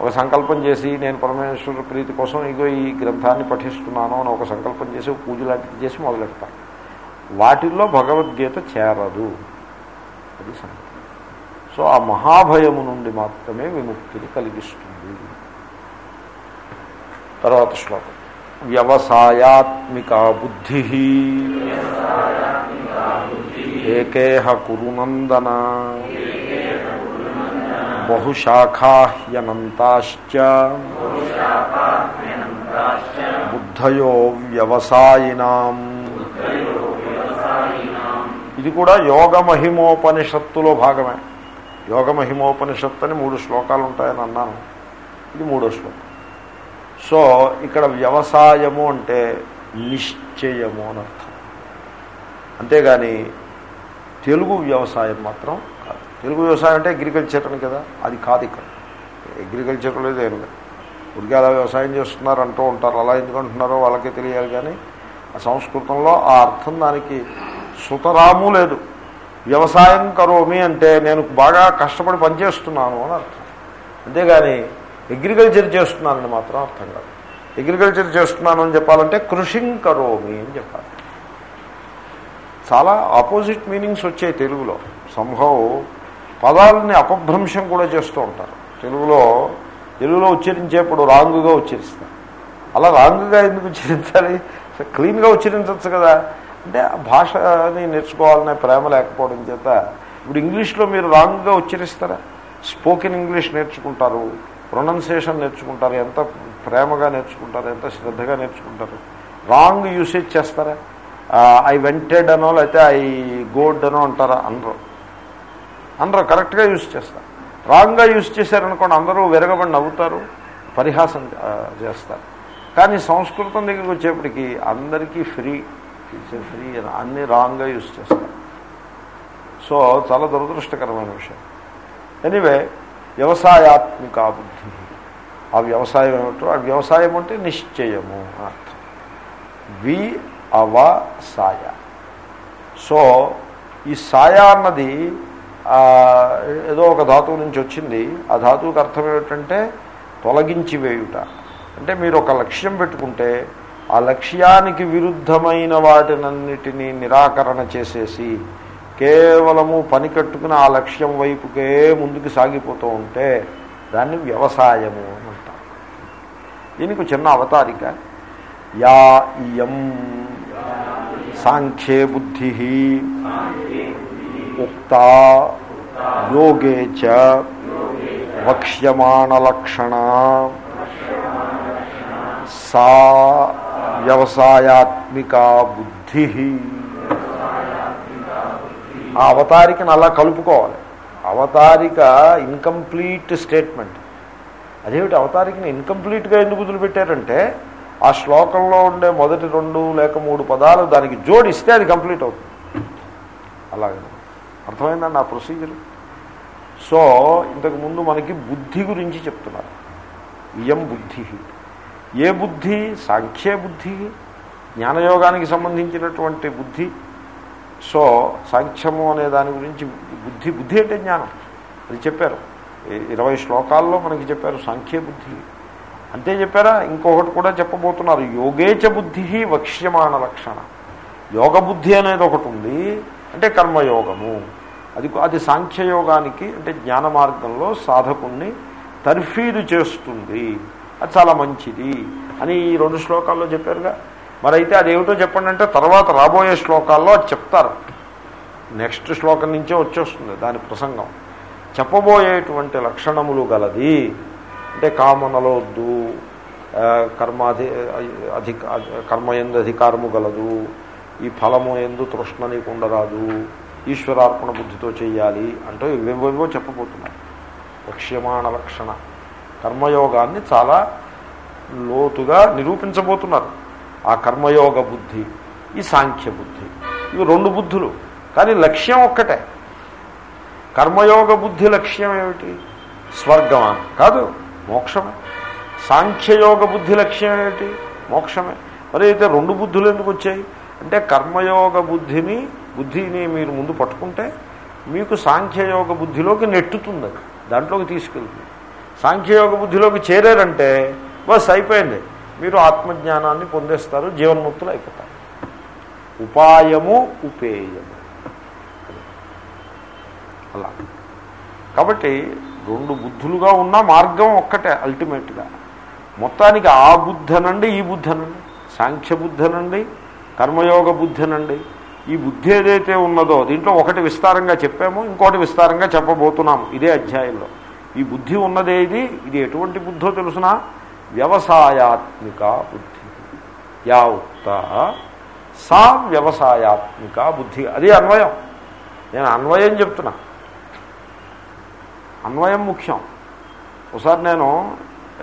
ఒక సంకల్పం చేసి నేను పరమేశ్వర ప్రీతి కోసం ఇగో ఈ గ్రంథాన్ని పఠిస్తున్నాను అని ఒక సంకల్పం చేసి ఒక పూజ లాంటిది చేసి మొదలెడతాను వాటిల్లో భగవద్గీత చేరదు. అది సంగతి. సో ఆ మహాభయము నుండి మాత్రమే విముక్తిని కలిగిస్తుంది. తర్వాత శ్లోకం. వ్యవసాయాత్మిక బుద్ధి ఏకేహ కురునందన బహుశాఖాహ్యనంతాశ్చ బుద్ధయో వ్యవసాయినాం ఇది కూడా యోగ మహిమోపనిషత్తులో భాగమే. యోగ మహిమోపనిషత్తు అని మూడు శ్లోకాలు ఉంటాయని అన్నాను. ఇది మూడో శ్లోకం. సో ఇక్కడ వ్యవసాయము అంటే నిశ్చయము అని అర్థం. అంతేగాని తెలుగు వ్యవసాయం మాత్రం కాదు. తెలుగు వ్యవసాయం అంటే అగ్రికల్చర్ అని కదా అది కాదు ఇక్కడ. అగ్రికల్చర్ లేదు ఏం లేదు. ఉడికి అలా వ్యవసాయం చేస్తున్నారు అంటూ ఉంటారు అలా ఎందుకు అంటున్నారో వాళ్ళకే తెలియాలి కానీ ఆ సంస్కృతంలో ఆ అర్థం దానికి సుతరాము లేదు. వ్యవసాయం కరోమి అంటే నేను బాగా కష్టపడి పనిచేస్తున్నాను అని అర్థం. అంతేగాని అగ్రికల్చర్ చేస్తున్నానని మాత్రం అర్థం కాదు. అగ్రికల్చర్ చేస్తున్నాను అని చెప్పాలంటే కృషిం కరోమి అని చెప్పాలి. చాలా ఆపోజిట్ మీనింగ్స్ వచ్చాయి తెలుగులో. సంభవ్ పదాలని అపభ్రంశం కూడా చేస్తూ ఉంటారు. తెలుగులో తెలుగులో ఉచ్చరించేప్పుడు రాంగుగా ఉచ్చరిస్తారు. అలా రాంగుగా ఎందుకు ఉచ్చరించాలి? క్లీన్గా ఉచ్చరించవచ్చు కదా. అంటే భాషని నేర్చుకోవాలనే ప్రేమ లేకపోవడం చేత ఇప్పుడు ఇంగ్లీష్లో మీరు రాంగ్గా ఉచ్చరిస్తారా? స్పోకెన్ ఇంగ్లీష్ నేర్చుకుంటారు. ప్రొనౌన్సియేషన్ నేర్చుకుంటారు ఎంత ప్రేమగా నేర్చుకుంటారు ఎంత శ్రద్ధగా నేర్చుకుంటారు. రాంగ్ యూసేజ్ చేస్తారా? ఐ వెంటెడ్ అనో లేకపోతే ఐ గోడ్ అనో అంటారా? అందరూ అందరూ కరెక్ట్గా యూజ్ చేస్తారు. రాంగ్గా యూజ్ చేశారనుకోండి అందరూ విరగబడి నవ్వుతారు పరిహాసం చేస్తారు. కానీ సంస్కృతం దగ్గరికి వచ్చేప్పటికి అందరికీ ఫ్రీ ఫ్రీ అని అన్ని రాంగ్గా యూజ్ చేస్తారు. సో చాలా దురదృష్టకరమైన విషయం. ఎనీవే వ్యవసాయాత్మిక బుద్ధి. ఆ వ్యవసాయం ఏమిటో ఆ వ్యవసాయం అంటే నిశ్చయము అర్థం. వి అవ సాయ. సో ఈ సాయ అన్నది ఏదో ఒక ధాతువు నుంచి వచ్చింది. ఆ ధాతువుకి అర్థం ఏమిటంటే తొలగించి వేయుట. అంటే మీరు ఒక లక్ష్యం పెట్టుకుంటే ఆ లక్ష్యానికి విరుద్ధమైన వాటినన్నిటినీ నిరాకరణ చేసేసి కేవలము పని కట్టుకుని ఆ లక్ష్యం వైపుకే ముందుకు సాగిపోతూ ఉంటే దాన్ని వ్యవసాయము అని అంటారు. దీనికి చిన్న అవతారిక యా ఇయం సాంఖ్యే బుద్ధి ఉక్త యోగే చ వక్ష్యమాణలక్షణ సా వ్యవసాయాత్మికా బుద్ధి ఆ అవతారికను అలా కలుపుకోవాలి. అవతారిక ఇన్కంప్లీట్ స్టేట్మెంట్ అదేమిటి? అవతారికని ఇన్కంప్లీట్గా ఎందుకు వదిలిపెట్టారంటే ఆ శ్లోకంలో ఉండే మొదటి రెండు లేక మూడు పదాలు దానికి జోడిస్తే అది కంప్లీట్ అవుతుంది. అలాగే. అర్థమైందండి ఆ ప్రొసీజర్ సో ఇంతకుముందు మనకి బుద్ధి గురించి చెప్తున్నారు. ఇయం బుద్ధి. ఏ బుద్ధి? సాంఖ్యే బుద్ధి జ్ఞానయోగానికి సంబంధించినటువంటి బుద్ధి. సో సాంఖ్యము అనే దాని గురించి బుద్ధి బుద్ధి అంటే జ్ఞానం. అది చెప్పారు. ఇరవై శ్లోకాల్లో మనకి చెప్పారు సాంఖ్య బుద్ధి. అంతే చెప్పారా? ఇంకొకటి కూడా చెప్పబోతున్నారు. యోగేచ బుద్ధి వక్ష్యమాన లక్షణ. యోగ బుద్ధి అనేది ఒకటి ఉంది అంటే కర్మయోగము. అది అది సాంఖ్యయోగానికి అంటే జ్ఞాన మార్గంలో సాధకుణ్ణి తర్ఫీదు చేస్తుంది. అది చాలా మంచిది అని ఈ రెండు శ్లోకాల్లో చెప్పారుగా. మరైతే అదేమిటో చెప్పండి అంటే తర్వాత రాబోయే శ్లోకాల్లో చెప్తారు. నెక్స్ట్ శ్లోకం నుంచే వచ్చేస్తుంది దాని ప్రసంగం. చెప్పబోయేటువంటి లక్షణములు గలది. అంటే కామనలో వద్దు కర్మాధి అధిక కర్మ ఎందు అధికారము గలదు ఈ ఫలము ఎందు తృష్ణ నీకు ఉండరాదు ఈశ్వరార్పణ బుద్ధితో చేయాలి అంటూ ఇవేవేవో చెప్పబోతున్నారు. లక్ష్యమాణ లక్షణ. కర్మయోగాన్ని చాలా లోతుగా నిరూపించబోతున్నారు. ఆ కర్మయోగ బుద్ధి ఈ సాంఖ్య బుద్ధి ఇవి రెండు బుద్ధులు. కానీ లక్ష్యం ఒక్కటే. కర్మయోగ బుద్ధి లక్ష్యం ఏమిటి? స్వర్గమా? కాదు మోక్షమే. సాంఖ్యయోగ బుద్ధి లక్ష్యం ఏమిటి? మోక్షమే. మరి అయితే రెండు బుద్ధులు ఎందుకు వచ్చాయి? అంటే కర్మయోగ బుద్ధిని బుద్ధిని మీరు ముందు పట్టుకుంటే మీకు సాంఖ్యయోగ బుద్ధిలోకి నెట్టుతుంది అది. దాంట్లోకి తీసుకెళ్తుంది. సాంఖ్యయోగ బుద్ధిలోకి చేరారంటే బస్ అయిపోయింది. మీరు ఆత్మజ్ఞానాన్ని పొందేస్తారు జీవన్ముక్తులు అయిపోతారు. ఉపాయము ఉపేయము. అలా. కాబట్టి రెండు బుద్ధులుగా ఉన్న మార్గం ఒక్కటే అల్టిమేట్గా. మొత్తానికి ఆ బుద్ధనండి ఈ బుద్ధనండి. సాంఖ్య బుద్ధనండి కర్మయోగ బుద్ధనండి. ఈ బుద్ధి ఏదైతే ఉన్నదో దీంట్లో ఒకటి విస్తారంగా చెప్పాము ఇంకోటి విస్తారంగా చెప్పబోతున్నాము ఇదే అధ్యాయంలో. ఈ బుద్ధి ఉన్నదేది ఇది ఎటువంటి బుద్ధో తెలుసునా? వ్యవసాయాత్మిక బుద్ధి. యా ఉక్త. సా వ్యవసాయాత్మిక బుద్ధి. అది అన్వయం. నేను అన్వయం చెప్తున్నా. అన్వయం ముఖ్యం. ఒకసారి నేను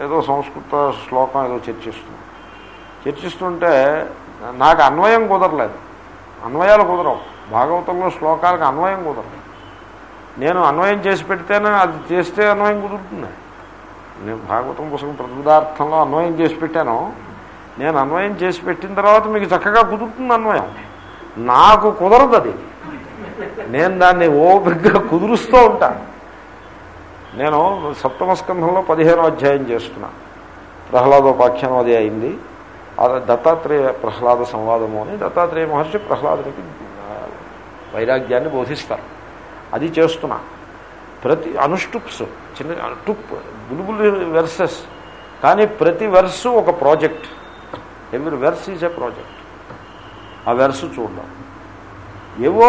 ఏదో సంస్కృత శ్లోకం ఏదో చర్చిస్తున్నాను చర్చిస్తుంటే నాకు అన్వయం కుదరలేదు. అన్వయాలు కుదరవు. భాగవతంలో శ్లోకాలకు అన్వయం కుదరదు. నేను అన్వయం చేసి పెడితేనే అది చేస్తే అన్వయం కుదురుతుంది. నేను భాగవతం పుస్తకం ప్రతిపదార్థంలో అన్వయం చేసి పెట్టాను. నేను అన్వయం చేసి పెట్టిన తర్వాత మీకు చక్కగా కుదురుతుంది అన్వయం. నాకు కుదరదు అది. నేను దాన్ని ఓపిగ్గా కుదురుస్తూ ఉంటాను నేను సప్తమ స్కంధంలో పదిహేనో అధ్యాయం చేస్తున్నా. ప్రహ్లాదోపాఖ్యానం అది అయింది. దత్తాత్రేయ ప్రహ్లాద సంవాదము అని దత్తాత్రేయ మహర్షి ప్రహ్లాదునికి వైరాగ్యాన్ని బోధిస్తారు. అది చేస్తున్నా. ప్రతి అనుష్టుప్స్ చిన్న టుప్ బులుబులు వెర్సెస్. కానీ ప్రతి వెర్సు ఒక project. Every verse is a project. ఆ వెర్సు చూడడం. ఏవో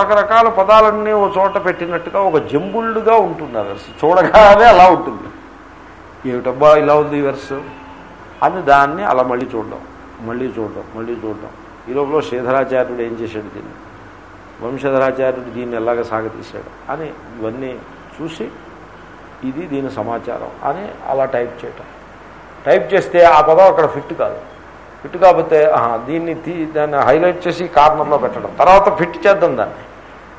రకరకాల పదాలన్నీ ఓ చోట పెట్టినట్టుగా ఒక జంబుల్డ్గా ఉంటుంది ఆ వెర్స్. చూడగానే అలా ఉంటుంది. ఏమిటబ్బా ఇలా ఉంది ఈ వెర్స్? అని దాన్ని అలా మళ్ళీ చూడడం. మళ్ళీ చూడడం మళ్ళీ చూడడం. ఈ లోపల శ్రీధరాచార్యుడు ఏం చేశాడు దీన్ని? వంశధరాచార్యుడు దీన్ని ఎలాగ సాగతీశాడు? అని ఇవన్నీ చూసి ఇది దీని సమాచారం అని అలా టైప్ చేయటం. టైప్ చేస్తే ఆ పదం అక్కడ ఫిట్ కాదు. ఫిట్ కాకపోతే దీన్ని తీ దాన్ని హైలైట్ చేసి కార్నర్లో పెట్టడం. తర్వాత ఫిట్ చేద్దాం దాన్ని.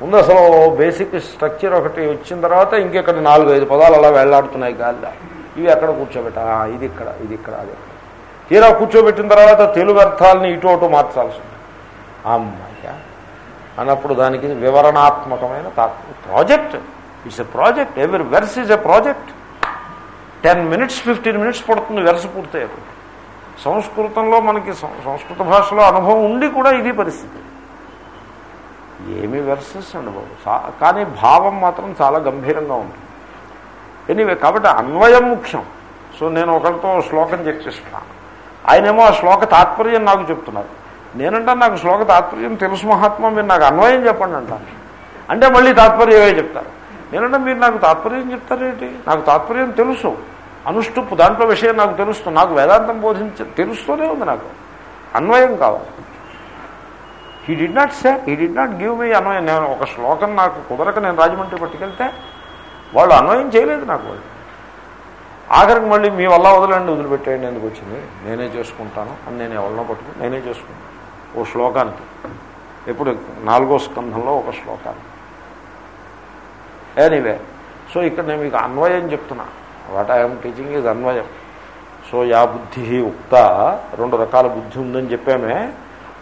ముందు అసలు బేసిక్ స్ట్రక్చర్ ఒకటి వచ్చిన తర్వాత ఇంకెక్కడ నాలుగు ఐదు పదాలు అలా వెళ్ళాడుతున్నాయి గాలిలో. ఇవి ఎక్కడ కూర్చోబెట్ట ఇది ఇక్కడ ఇది ఇక్కడ అది ఇక్కడ. తీరా కూర్చోబెట్టిన తర్వాత తెలుగు అర్థాలని ఇటు అటు మార్చాల్సి ఉంది అమ్మాయ్య. అన్నప్పుడు దానికి వివరణాత్మకమైన తాత్పర్యం project. It's a project every verse is a project ten minutes fifteen minutes పడుతుంది వెరస పూర్తయ్యేప్పుడు సంస్కృతంలో మనకి సం- సంస్కృత భాషలో అనుభవం ఉండి కూడా ఇది పరిస్థితి. ఏమి వెర్సెస్ అండి బాబు కానీ భావం మాత్రం చాలా గంభీరంగా ఉంటుంది. ఎనీవే కాబట్టి అన్వయం ముఖ్యం. సో నేను ఒకరితో శ్లోకం చర్చిస్తున్నాను ఆయనేమో ఆ శ్లోక తాత్పర్యం నాకు చెప్తున్నారు. నేనంటే నాకు శ్లోక తాత్పర్యం తెలుసు మహాత్మ మీరు నాకు అన్వయం చెప్పండి అంటాను అంటే మళ్ళీ తాత్పర్యమే చెప్తారు? నేనంటే మీరు నాకు తాత్పర్యం చెప్తారేంటి? నాకు తాత్పర్యం తెలుసు. అనుష్టుప్పు దాంట్లో విషయం నాకు తెలుస్తుంది నాకు వేదాంతం బోధించ తెలుస్తూనే ఉంది నాకు. అన్వయం కావాలి. He did not say he did not give me అన్వయం. నేను ఒక శ్లోకం నాకు కుదరక నేను రాజమండ్రి పట్టుకెళ్తే వాళ్ళు అన్వయం చేయలేదు నాకు వాళ్ళు. ఆఖరికి మళ్ళీ మీ వల్ల వదలండి వదిలిపెట్టేయండి ఎందుకు వచ్చింది? నేనే చేసుకుంటాను అని నేను ఎవరినో పట్టుకుని నేనే చేసుకుంటాను. ఓ శ్లోకానికి. ఎప్పుడు? నాలుగో స్కంధంలో ఒక శ్లోకానికి. ఎనీవే సో ఇక్కడ నేను మీకు అన్వయం చెప్తున్నా. వాట్ ఐఎమ్ టీచింగ్ ఈజ్ అన్వయం. సో యా బుద్ధి ఉక్త. రెండు రకాల బుద్ధి ఉందని చెప్పామే.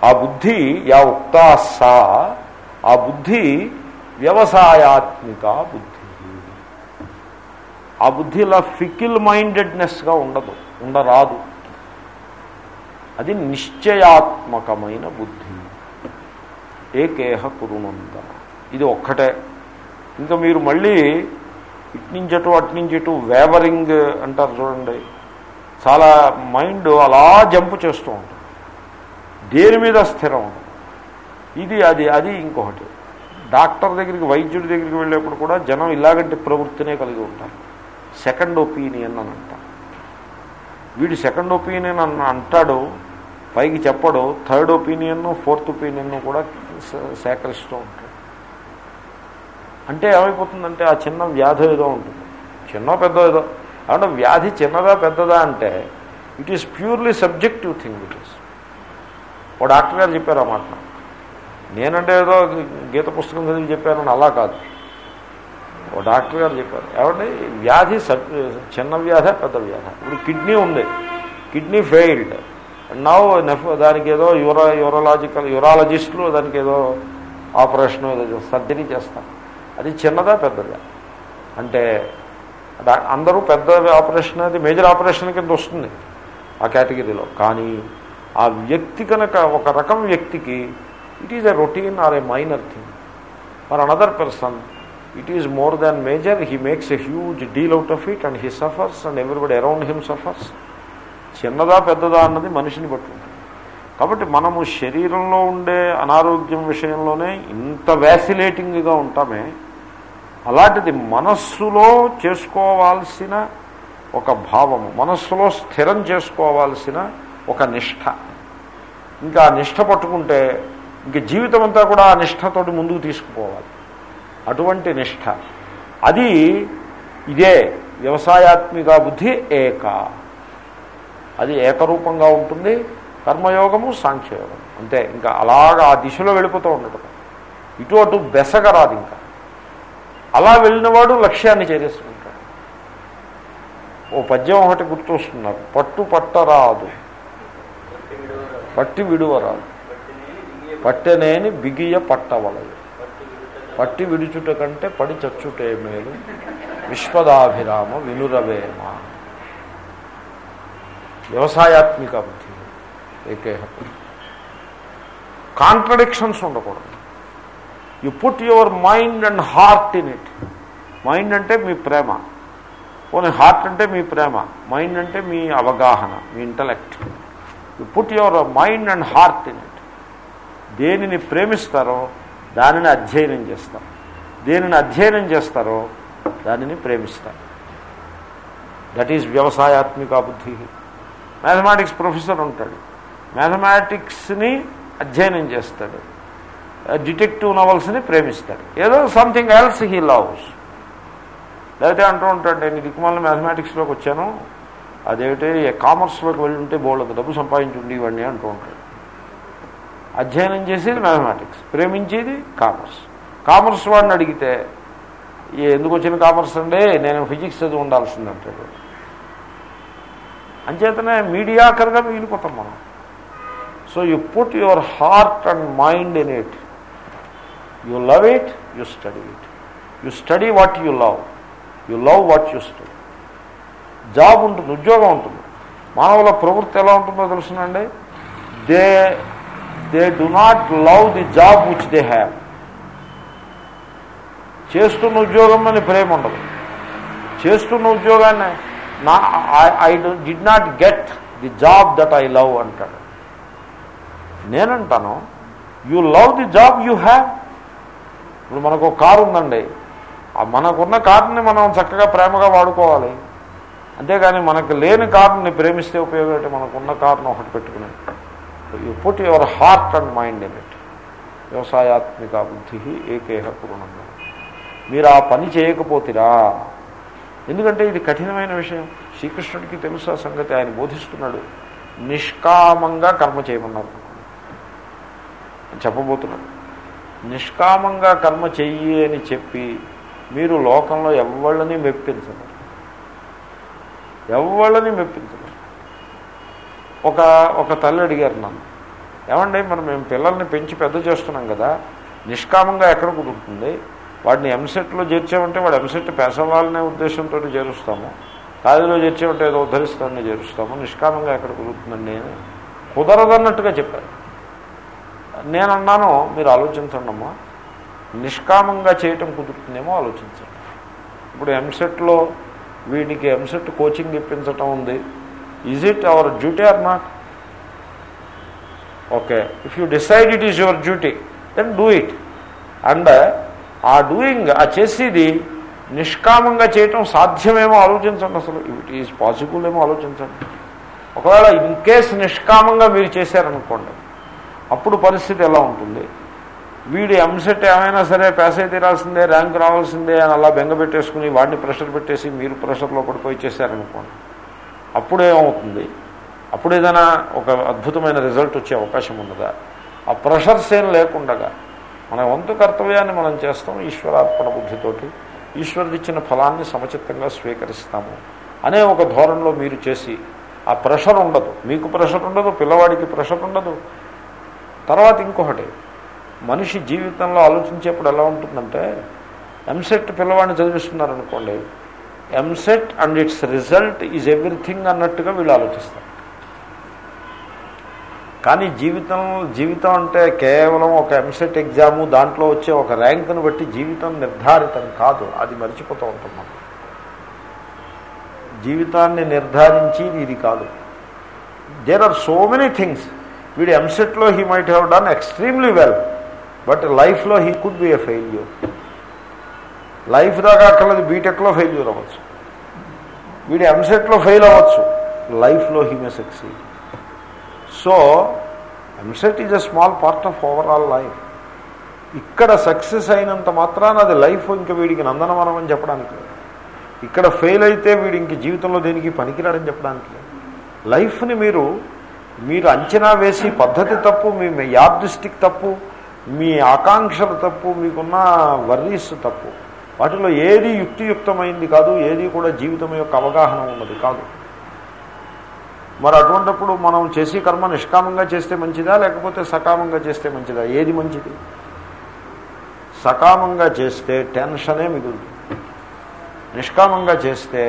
ఆ బుద్ధి యా ఉక్త సా. ఆ బుద్ధి వ్యవసాయాత్మిక బుద్ధి. ఆ బుద్ధి ఇలా ఫికిల్ మైండెడ్నెస్గా ఉండదు ఉండరాదు. అది నిశ్చయాత్మకమైన బుద్ధి. ఏకేహ కురునంద ఇది ఒక్కటే. ఇంకా మీరు మళ్ళీ ఇట్నుంచి అటు అట్నుంచి అటు వేవరింగ్ అంటారు చూడండి. చాలా మైండ్ అలా జంప్ చేస్తూ ఉంటుంది. దేని మీద స్థిరం? ఇది అది అది ఇంకొకటి. డాక్టర్ దగ్గరికి వైద్యుడి దగ్గరికి వెళ్ళేప్పుడు కూడా జనం ఇలాగంటి ప్రవృత్తినే కలిగి ఉంటారు. సెకండ్ ఒపీనియన్ అని అంటారు. వీడు సెకండ్ ఒపీనియన్ అని అంటాడు పైకి చెప్పడు థర్డ్ ఒపీనియన్ ఫోర్త్ ఒపీనియన్ కూడా సేకరిస్తూ ఉంటాడు. అంటే ఏమైపోతుందంటే ఆ చిన్న వ్యాధి ఏదో ఉంటుంది. చిన్న పెద్ద ఏదో. అంటే వ్యాధి చిన్నదా పెద్దదా అంటే it is purely subjective thing it is oh doctor గారు చెప్పారు ఆ మాట. నేనంటే ఏదో గీత పుస్తకం చదివి చెప్పానని అలా కాదు. ఓ డాక్టర్ గారు చెప్పారు. ఏమంటే వ్యాధి చిన్న వ్యాధ పెద్ద వ్యాధ? ఇప్పుడు కిడ్నీ ఉంది. Kidney failed. నవ్ నెఫ్ దానికి ఏదో యూరో యూరలాజికల్ యూరాలజిస్టులు దానికి ఏదో ఆపరేషన్ ఏదో సర్జరీ చేస్తారు. అది చిన్నదా పెద్దదా? అంటే అందరూ పెద్ద ఆపరేషన్ అది మేజర్ ఆపరేషన్ కింద వస్తుంది ఆ కేటగిరీలో. కానీ ఆ వ్యక్తి కనుక ఒక రకం వ్యక్తికి it is a routine or a minor thing for another person it is more than major he makes a huge deal out of it and he suffers and everybody around him suffers చిన్నదా పెద్దదా అన్నది మనిషిని బట్టి కాబట్టి మనము శరీరంలో ఉండే అనారోగ్యం విషయంలోనే ఇంత వ్యాసిలేటింగ్గా ఉంటామే అలాంటిది మనస్సులో చేసుకోవాల్సిన ఒక భావము మనస్సులో స్థిరం చేసుకోవాల్సిన ఒక నిష్ఠ. ఇంకా ఆ నిష్ఠ పట్టుకుంటే ఇంక జీవితం అంతా కూడా ఆ నిష్ఠతోటి ముందుకు తీసుకుపోవాలి. అటువంటి నిష్ఠ. అది ఇదే వ్యవసాయాత్మిక బుద్ధి ఏక. అది ఏకరూపంగా ఉంటుంది కర్మయోగము సాంఖ్యయోగం అంతే ఇంకా అలాగా ఆ దిశలో వెళ్ళిపోతూ ఉండటం. ఇటు అటు బెసగరాదు ఇంకా. అలా వెళ్ళినవాడు లక్ష్యాన్ని చేరేసుకుంటాడు. ఓ పద్యం ఒకటి గుర్తొస్తుంది పట్టు పట్టరాదు. పట్టి విడువరాదు. పట్టనేని బిగియ పట్టవలదు. పట్టి విడుచుట కంటే పడి చచ్చుటే మేలు. విశ్వదాభిరామ వినురవేమ వ్యవసాయాత్మిక బుద్ధి. ఏకేహ కాంట్రడిక్షన్స్ ఉండకూడదు. You put your mind and heart in it mind అంటే మీ ప్రేమ. పోనీ హార్ట్ అంటే మీ ప్రేమ. మైండ్ అంటే మీ అవగాహన మీ intellect you put your mind and heart in it దేనిని ప్రేమిస్తారో దానిని అధ్యయనం చేస్తారు. దేనిని అధ్యయనం చేస్తారో దానిని ప్రేమిస్తారు. దట్ ఈజ్ వ్యవసాయాత్మిక బుద్ధి. మ్యాథమెటిక్స్ ప్రొఫెసర్ ఉంటాడు. మ్యాథమెటిక్స్ని అధ్యయనం చేస్తాడు. డిటెక్టివ్ నవల్స్ని ప్రేమిస్తాడు. ఏదో సంథింగ్ ఎల్స్ హీ లవ్స్ లేకపోతే అంటూ ఉంటాడు నేను దిక్కుమాల మ్యాథమెటిక్స్లోకి వచ్చాను. అదేమిటి కామర్స్లోకి వెళ్ళి ఉంటే బోళ్ళకు డబ్బు సంపాదించి ఉండేవాడిని అంటూ ఉంటాడు. అధ్యయనం చేసేది మ్యాథమెటిక్స్ ప్రేమించేది కామర్స్ కామర్స్ వాడిని అడిగితే ఎందుకు వచ్చిన కామర్స్ అండి? నేను ఫిజిక్స్ చదివి ఉండాల్సింది అంటాడు. అంచేతనే మీడియాకర్గా మిగిలిపోతాం మనం. So you put your heart and mind in it you love it you study it you study what you love you love what you study job ఉంటుంది ఉద్యోగం ఉంటుంది. మానవుల ప్రవృత్తి ఎలా ఉంటుందో తెలుసునండి? They they do not love the job which they have చేస్తున్న ఉద్యోగం అని ప్రేమ ఉండదు. చేస్తున్న ఉద్యోగాన్ని నా I did not get the job that I love అంటాడు. నేనంటాను you love the job you have ఇప్పుడు మనకు ఒక కారు ఉందండి. మనకున్న కారుని మనం చక్కగా ప్రేమగా వాడుకోవాలి. అంతేగాని మనకు లేని కారుని ప్రేమిస్తే ఉపయోగం ఏంటి? మనకున్న కారును ఒకటి పెట్టుకుని. You put your heart and mind in it వ్యవసాయాత్మిక బుద్ధి ఏకేహ పూర్ణంగా మీరు ఆ పని చేయకపోతిరా. ఎందుకంటే ఇది కఠినమైన విషయం. శ్రీకృష్ణుడికి తెలుసు ఆ సంగతి. ఆయన బోధిస్తున్నాడు. నిష్కామంగా కర్మ చేయమన్నారు. చెప్పబోతున్నాడు. నిష్కామంగా కర్మ చెయ్యి అని చెప్పి మీరు లోకంలో ఎవళ్ళని మెప్పించరు. ఎవళ్ళని మెప్పించరు. ఒక ఒక తల్లి అడిగారు నన్ను ఏమండి మరి మేము పిల్లల్ని పెంచి పెద్ద చేస్తున్నాం కదా నిష్కామంగా ఎక్కడ కుదురుతుంది? వాడిని ఎంసెట్లో చేర్చామంటే వాడు ఎంసెట్ పాస్ అవ్వాలనే ఉద్దేశంతో చేరుస్తాము. కాలేజీలో చేర్చామంటే ఏదో ఉద్ధరిస్తామని చేరుస్తాము. నిష్కామంగా ఎక్కడ కుదురుతుందండి? కుదరదన్నట్టుగా చెప్పారు. నేను అన్నాను మీరు ఆలోచించండమ్మా. నిష్కామంగా చేయటం కుదురుతుందేమో ఆలోచించండి. ఇప్పుడు ఎంసెట్లో వీడికి ఎంసెట్ కోచింగ్ ఇప్పించటం ఉంది. Is it our duty or not okay if you decide it is your duty then do it and ఆ డూయింగ్ ఆ చేసేది నిష్కామంగా చేయటం సాధ్యమేమో ఆలోచించండి అసలు. ఇట్ ఈజ్ పాసిబుల్ ఏమో ఆలోచించండి. ఒకవేళ ఇన్ కేస్ నిష్కామంగా మీరు చేశారనుకోండి అప్పుడు పరిస్థితి ఎలా ఉంటుంది? వీడు ఎంసెట్ ఏమైనా సరే పాస్ అయి తీరాల్సిందే ర్యాంక్ రావాల్సిందే అని అలా బెంగ పెట్టేసుకుని వాడిని ప్రెషర్ పెట్టేసి మీరు ప్రెషర్లో పడిపోయి చేశారనుకోండి. అప్పుడు ఏమవుతుంది? అప్పుడు ఏదైనా ఒక అద్భుతమైన రిజల్ట్ వచ్చే అవకాశం ఉన్నదా? ఆ ప్రెషర్స్ ఏం లేకుండగా మన వంతు కర్తవ్యాన్ని మనం చేస్తాం ఈశ్వరార్పణ బుద్ధితోటి. ఈశ్వరుడిచ్చిన ఫలాన్ని సమచిత్తంగా స్వీకరిస్తాము అనే ఒక ధోరణిలో మీరు చేసి ఆ ప్రెషర్ ఉండదు. మీకు ప్రెషర్ ఉండదు పిల్లవాడికి ప్రెషర్ ఉండదు. తర్వాత ఇంకొకటి మనిషి జీవితంలో ఆలోచించేప్పుడు ఎలా ఉంటుందంటే ఎంసెట్ పిల్లవాడిని చదివిస్తున్నారనుకోండి EAMCET and its result is everything అన్నట్టుగా వీళ్ళు ఆలోచిస్తారు. కానీ జీవితం జీవితం అంటే కేవలం ఒక ఎంసెట్ ఎగ్జాము దాంట్లో వచ్చే ఒక ర్యాంకును బట్టి జీవితం నిర్ధారితం కాదు అది మర్చిపోతూ ఉంటాం మనం. జీవితాన్ని నిర్ధారించి ఇది కాదు. There are so many things వీడు ఎంసెట్లో he might have done extremely well but లైఫ్లో he could be a failure life దాకా అక్కర్లేదు బీటెక్లో ఫెయిల్యూర్ అవ్వచ్చు. వీడు ఎంసెట్లో ఫెయిల్ అవ్వచ్చు లైఫ్లో he may succeed so EAMCET is a small part of overall life ఇక్కడ సక్సెస్ అయినంత మాత్రాన అది లైఫ్ ఇంకా వీడికి నందనవనం అని చెప్పడానికి లేదు. ఇక్కడ ఫెయిల్ అయితే వీడి ఇంక జీవితంలో దేనికి పనికిరాడని చెప్పడానికి లేదు. లైఫ్ని మీరు మీరు అంచనా వేసి పద్ధతి తప్పు మీ యాదృష్టిక్ తప్పు మీ ఆకాంక్షలు తప్పు మీకున్న వర్రీస్ తప్పు. వాటిలో ఏది యుక్తియుక్తమైంది కాదు ఏది కూడా జీవితం యొక్క అవగాహన ఉన్నది కాదు. మరి అటువంటిప్పుడు మనం చేసే కర్మ నిష్కామంగా చేస్తే మంచిదా లేకపోతే సకామంగా చేస్తే మంచిదా? ఏది మంచిది? సకామంగా చేస్తే టెన్షనే మిగులుతుంది. నిష్కామంగా చేస్తే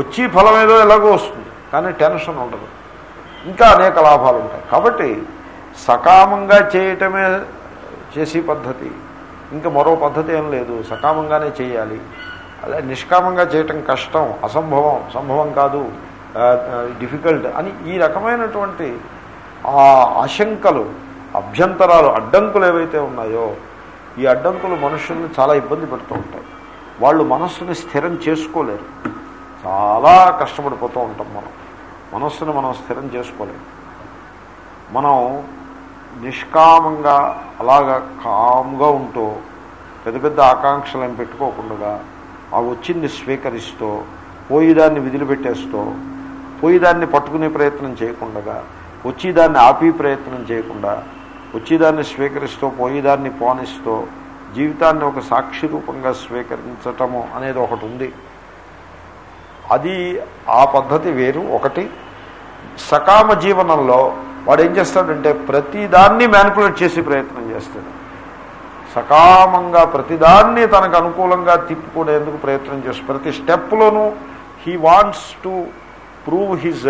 వచ్చి ఫలం ఏదో ఎలాగో వస్తుంది కానీ టెన్షన్ ఉండదు. ఇంకా అనేక లాభాలు ఉంటాయి. కాబట్టి సకామంగా చేయటమే చేసే పద్ధతి. ఇంకా మరో పద్ధతి ఏం లేదు. సకామంగానే చేయాలి. అలా నిష్కామంగా చేయటం కష్టం అసంభవం సంభవం కాదు డిఫికల్ట్ అని ఈ రకమైనటువంటి ఆ ఆశంకలు అభ్యంతరాలు అడ్డంకులు ఏవైతే ఉన్నాయో ఈ అడ్డంకులు మనుషుల్ని చాలా ఇబ్బంది పెడుతూ ఉంటాయి. వాళ్ళు మనస్సుని స్థిరం చేసుకోలేరు. చాలా కష్టపడిపోతూ ఉంటాం మనం. మనస్సును మనం స్థిరం చేసుకోలేము. మనం నిష్కామంగా అలాగా కామ్గా ఉంటూ పెద్ద పెద్ద ఆకాంక్షలు ఏం పెట్టుకోకుండా ఆ వచ్చింది స్వీకరిస్తూ పోయిదాన్ని విదిలిపెట్టేస్తూ పోయిదాన్ని పట్టుకునే ప్రయత్నం చేయకుండా వచ్చేదాన్ని ఆపి ప్రయత్నం చేయకుండా వచ్చేదాన్ని స్వీకరిస్తూ పోయేదాన్ని పోనిస్తూ జీవితాన్ని ఒక సాక్షి రూపంగా స్వీకరించటము అనేది ఒకటి ఉంది. అది ఆ పద్ధతి వేరు ఒకటి. సకామ జీవనంలో వాడు ఏం చేస్తాడంటే ప్రతిదాన్ని మ్యానిపులేట్ చేసే ప్రయత్నం చేస్తాడు. సకామంగా ప్రతిదాన్ని తనకు అనుకూలంగా తిప్పుకునేందుకు ప్రయత్నం చేస్తాడు. ప్రతి స్టెప్లోనూ he wants to prove his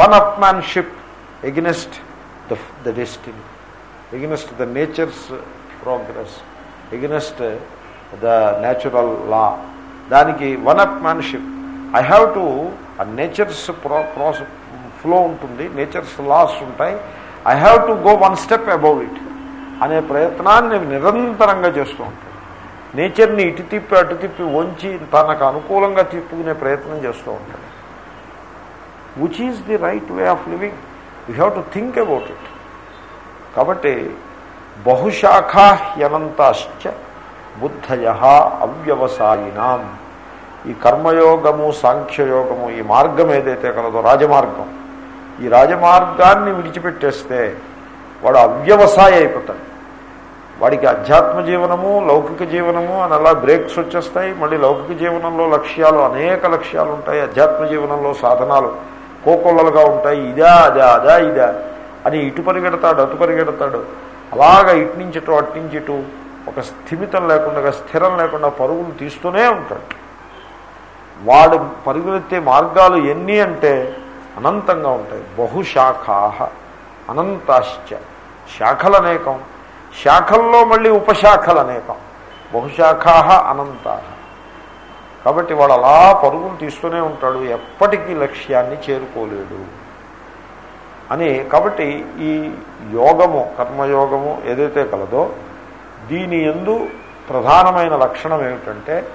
oneupmanship against the the destiny against the nature's progress against the natural law దానికి oneupmanship I have to ఆ నేచర్స్ ప్రో ప్రాస ఫ్లో ఉంటుంది నేచర్స్ లాస్ ఉంటాయి. I have to go one step above it అనే ప్రయత్నాన్ని నిరంతరంగా చేస్తూ ఉంటాడు నేచర్ని ఇటు తిప్పి అటు తిప్పి వంచి తనకు అనుకూలంగా తిప్పుకునే ప్రయత్నం చేస్తూ ఉంటాడు which is the right way of living you have to think about it కాబట్టి బహుశాఖాహ్యనంతాశ్చ బుద్ధయ అవ్యవసాయినాం. ఈ కర్మయోగము సాంఖ్యయోగము ఈ మార్గం ఏదైతే కలదో రాజమార్గం ఈ రాజమార్గాన్ని విడిచిపెట్టేస్తే వాడు అవ్యవసాయ అయిపోతాడు. వాడికి అధ్యాత్మ జీవనము లౌకిక జీవనము అని అలా బ్రేక్స్ వచ్చేస్తాయి మళ్ళీ లౌకిక జీవనంలో లక్ష్యాలు అనేక లక్ష్యాలు ఉంటాయి అధ్యాత్మ జీవనంలో సాధనాలు కోకొల్లలుగా ఉంటాయి ఇదా అదా అదా ఇదా అని ఇటు పరిగెడతాడు అటు పరిగెడతాడు. అలాగ ఇటు నుంచి ఇటు అటు నుంచి ఇటు ఒక స్థిమితం లేకుండా స్థిరం లేకుండా పరుగులు తీస్తూనే ఉంటాడు. వాడు పరుగులెత్తే మార్గాలు ఎన్ని అంటే అనంతంగా ఉంటాయి. బహుశాఖాహ అనంతాశ్చ. శాఖలు అనేకం శాఖల్లో మళ్ళీ ఉపశాఖలు అనేకం బహుశాఖాహ అనంతాహ. కాబట్టి వాడు అలా పరుగులు తీస్తూనే ఉంటాడు. ఎప్పటికీ లక్ష్యాన్ని చేరుకోలేడు. అని కాబట్టి ఈ యోగము కర్మయోగము ఏదైతే కలదో దీని ఎందు ప్రధానమైన లక్షణం ఏమిటంటే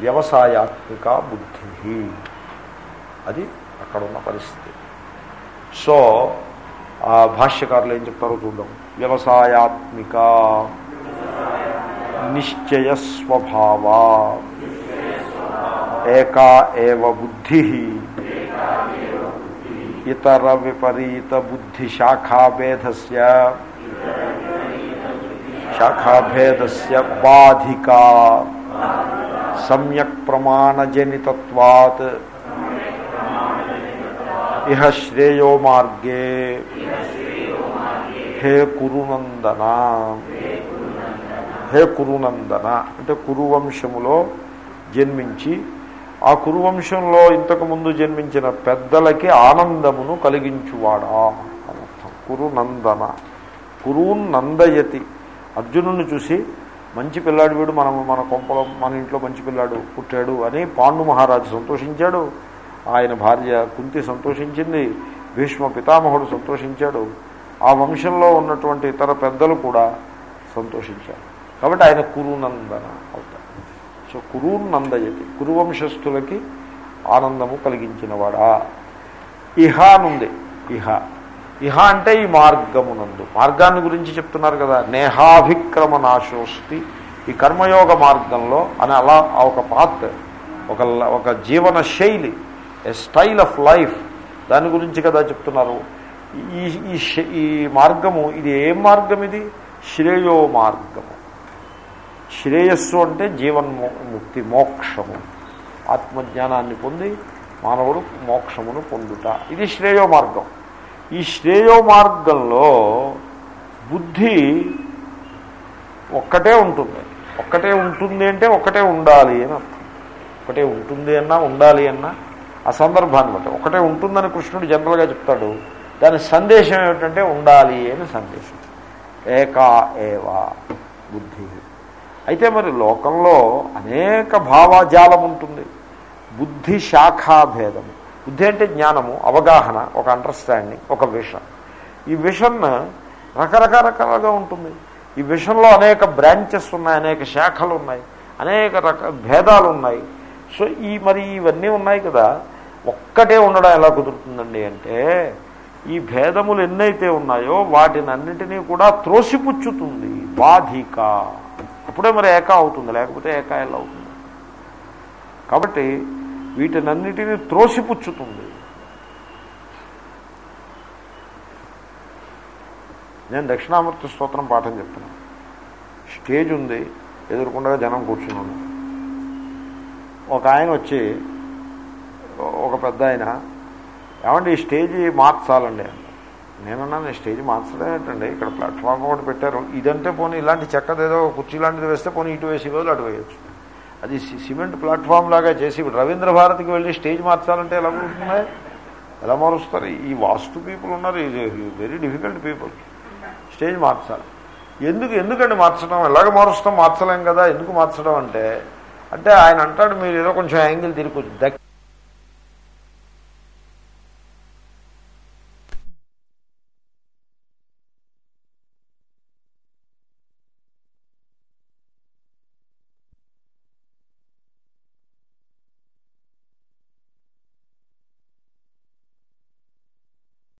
వ్యవసాయాత్మిక బుద్ధి అది అక్కడ ఉన్న పరిస్థితి. సో ఆ భాష్యకారులు ఏం చెప్తారో చూద్దాం. వ్యవసాయాత్మిక నిశ్చయ స్వభావ ఏకా ఏవ బుద్ధి ఇతర విపరీత బుద్ధి శాఖాభేదస్య శాఖాభేదస్య బాధికా సమ్యక్ ప్రమాణజనితత్వాత్ ఇహ శ్రేయో మార్గే హే కురునందన హే కురునందన అంటే కురువంశములో జన్మించి ఆ కురువంశంలో ఇంతకుముందు జన్మించిన పెద్దలకి ఆనందమును కలిగించువాడా అనర్థం కురునందన. కురున్ నందయతి. అర్జునుని చూసి మంచి పిల్లాడు వీడు మనం మన కొంపలో మన ఇంట్లో మంచి పిల్లాడు పుట్టాడు అని పాండు మహారాజు సంతోషించాడు. ఆయన భార్య కుంతి సంతోషించింది భీష్మ పితామహుడు సంతోషించాడు. ఆ వంశంలో ఉన్నటువంటి ఇతర పెద్దలు కూడా సంతోషించారు. కాబట్టి ఆయన కురునందన అవుతారు. సో కురునందయతి కురువంశస్థులకి ఆనందము కలిగించినవాడా? ఇహ అనుంది. ఇహ. ఇహ అంటే ఈ మార్గమునందు. మార్గాన్ని గురించి చెప్తున్నారు కదా. నేహాభిక్రమ నాశోస్తి. ఈ కర్మయోగ మార్గంలో అని అలా ఒక పాత్ ఒక ఒక జీవన శైలి ఏ స్టైల్ ఆఫ్ లైఫ్ దాని గురించి కదా చెప్తున్నారు. ఈ ఈ ఈ మార్గము ఇది ఏం మార్గం ఇది శ్రేయో మార్గము. శ్రేయస్సు అంటే జీవన్ముక్తి మోక్షము. ఆత్మజ్ఞానాన్ని పొంది మానవుడు మోక్షమును పొందుట. ఇది శ్రేయో మార్గం. ఈ శ్రేయో మార్గంలో బుద్ధి ఒక్కటే ఉంటుంది. ఒక్కటే ఉంటుంది అంటే ఒక్కటే ఉండాలి అని అర్థం. ఒకటే ఉంటుంది అన్నా ఉండాలి అన్నా ఆ సందర్భాన్ని బట్టి. ఒకటే ఉంటుందని కృష్ణుడు జనరల్గా చెప్తాడు. దాని సందేశం ఏమిటంటే ఉండాలి అని సందేశం. ఏకా ఏవా బుద్ధి. అయితే మరి లోకంలో అనేక భావజాలం ఉంటుంది. బుద్ధి శాఖాభేదము బుద్ధి అంటే జ్ఞానము అవగాహన ఒక అండర్స్టాండింగ్ ఒక విషన్ ఈ విషన్ రకరకరకాలుగా ఉంటుంది. ఈ విషయంలో అనేక బ్రాంచెస్ ఉన్నాయి అనేక శాఖలు ఉన్నాయి అనేక రక భేదాలు ఉన్నాయి సో ఈ మరి ఇవన్నీ ఉన్నాయి కదా. ఒక్కటే ఉండడం ఎలా కుదురుతుందండి అంటే ఈ భేదములు ఎన్నైతే ఉన్నాయో వాటినన్నిటినీ కూడా త్రోసిపుచ్చుతుంది. బాధిక. అప్పుడే మరి ఏకా అవుతుంది లేకపోతే ఏకా ఎలా అవుతుంది. కాబట్టి వీటినన్నిటినీ త్రోసిపుచ్చుతుంది. నేను దక్షిణామూర్తి స్తోత్రం పాఠం చెప్తున్నాను స్టేజ్ ఉంది ఎదుర్కొండగా జనం కూర్చున్నాను ఒక ఆయన వచ్చి ఒక పెద్ద ఆయన ఏమంటే ఈ స్టేజ్ మార్చాలండి నేనన్నాను స్టేజ్ మార్చడం ఏంటండి ఇక్కడ ప్లాట్ఫామ్ ఒకటి పెట్టారు. ఇదంటే పోనీ ఇలాంటి చెక్కదేదో కుర్చీ లాంటిది వేస్తే పోనీ ఇటు వేసి రోజులు అటు వేయచ్చు. అది సిమెంట్ ప్లాట్ఫామ్ లాగా చేసి ఇప్పుడు రవీంద్ర భారతికి వెళ్ళి స్టేజ్ మార్చాలంటే ఎలా కుదురుతున్నాయి ఎలా మారుస్తారు? ఈ వాస్తు పీపుల్ ఉన్నారు వెరీ డిఫికల్ట్ పీపుల్ స్టేజ్ మార్చాలి. ఎందుకు ఎందుకండి మార్చడం? ఎలాగ మారుస్తాం? మార్చలేం కదా? ఎందుకు మార్చడం అంటే అంటే ఆయన అంటాడు మీరు ఏదో కొంచెం యాంగిల్ తిరిగి దక్కి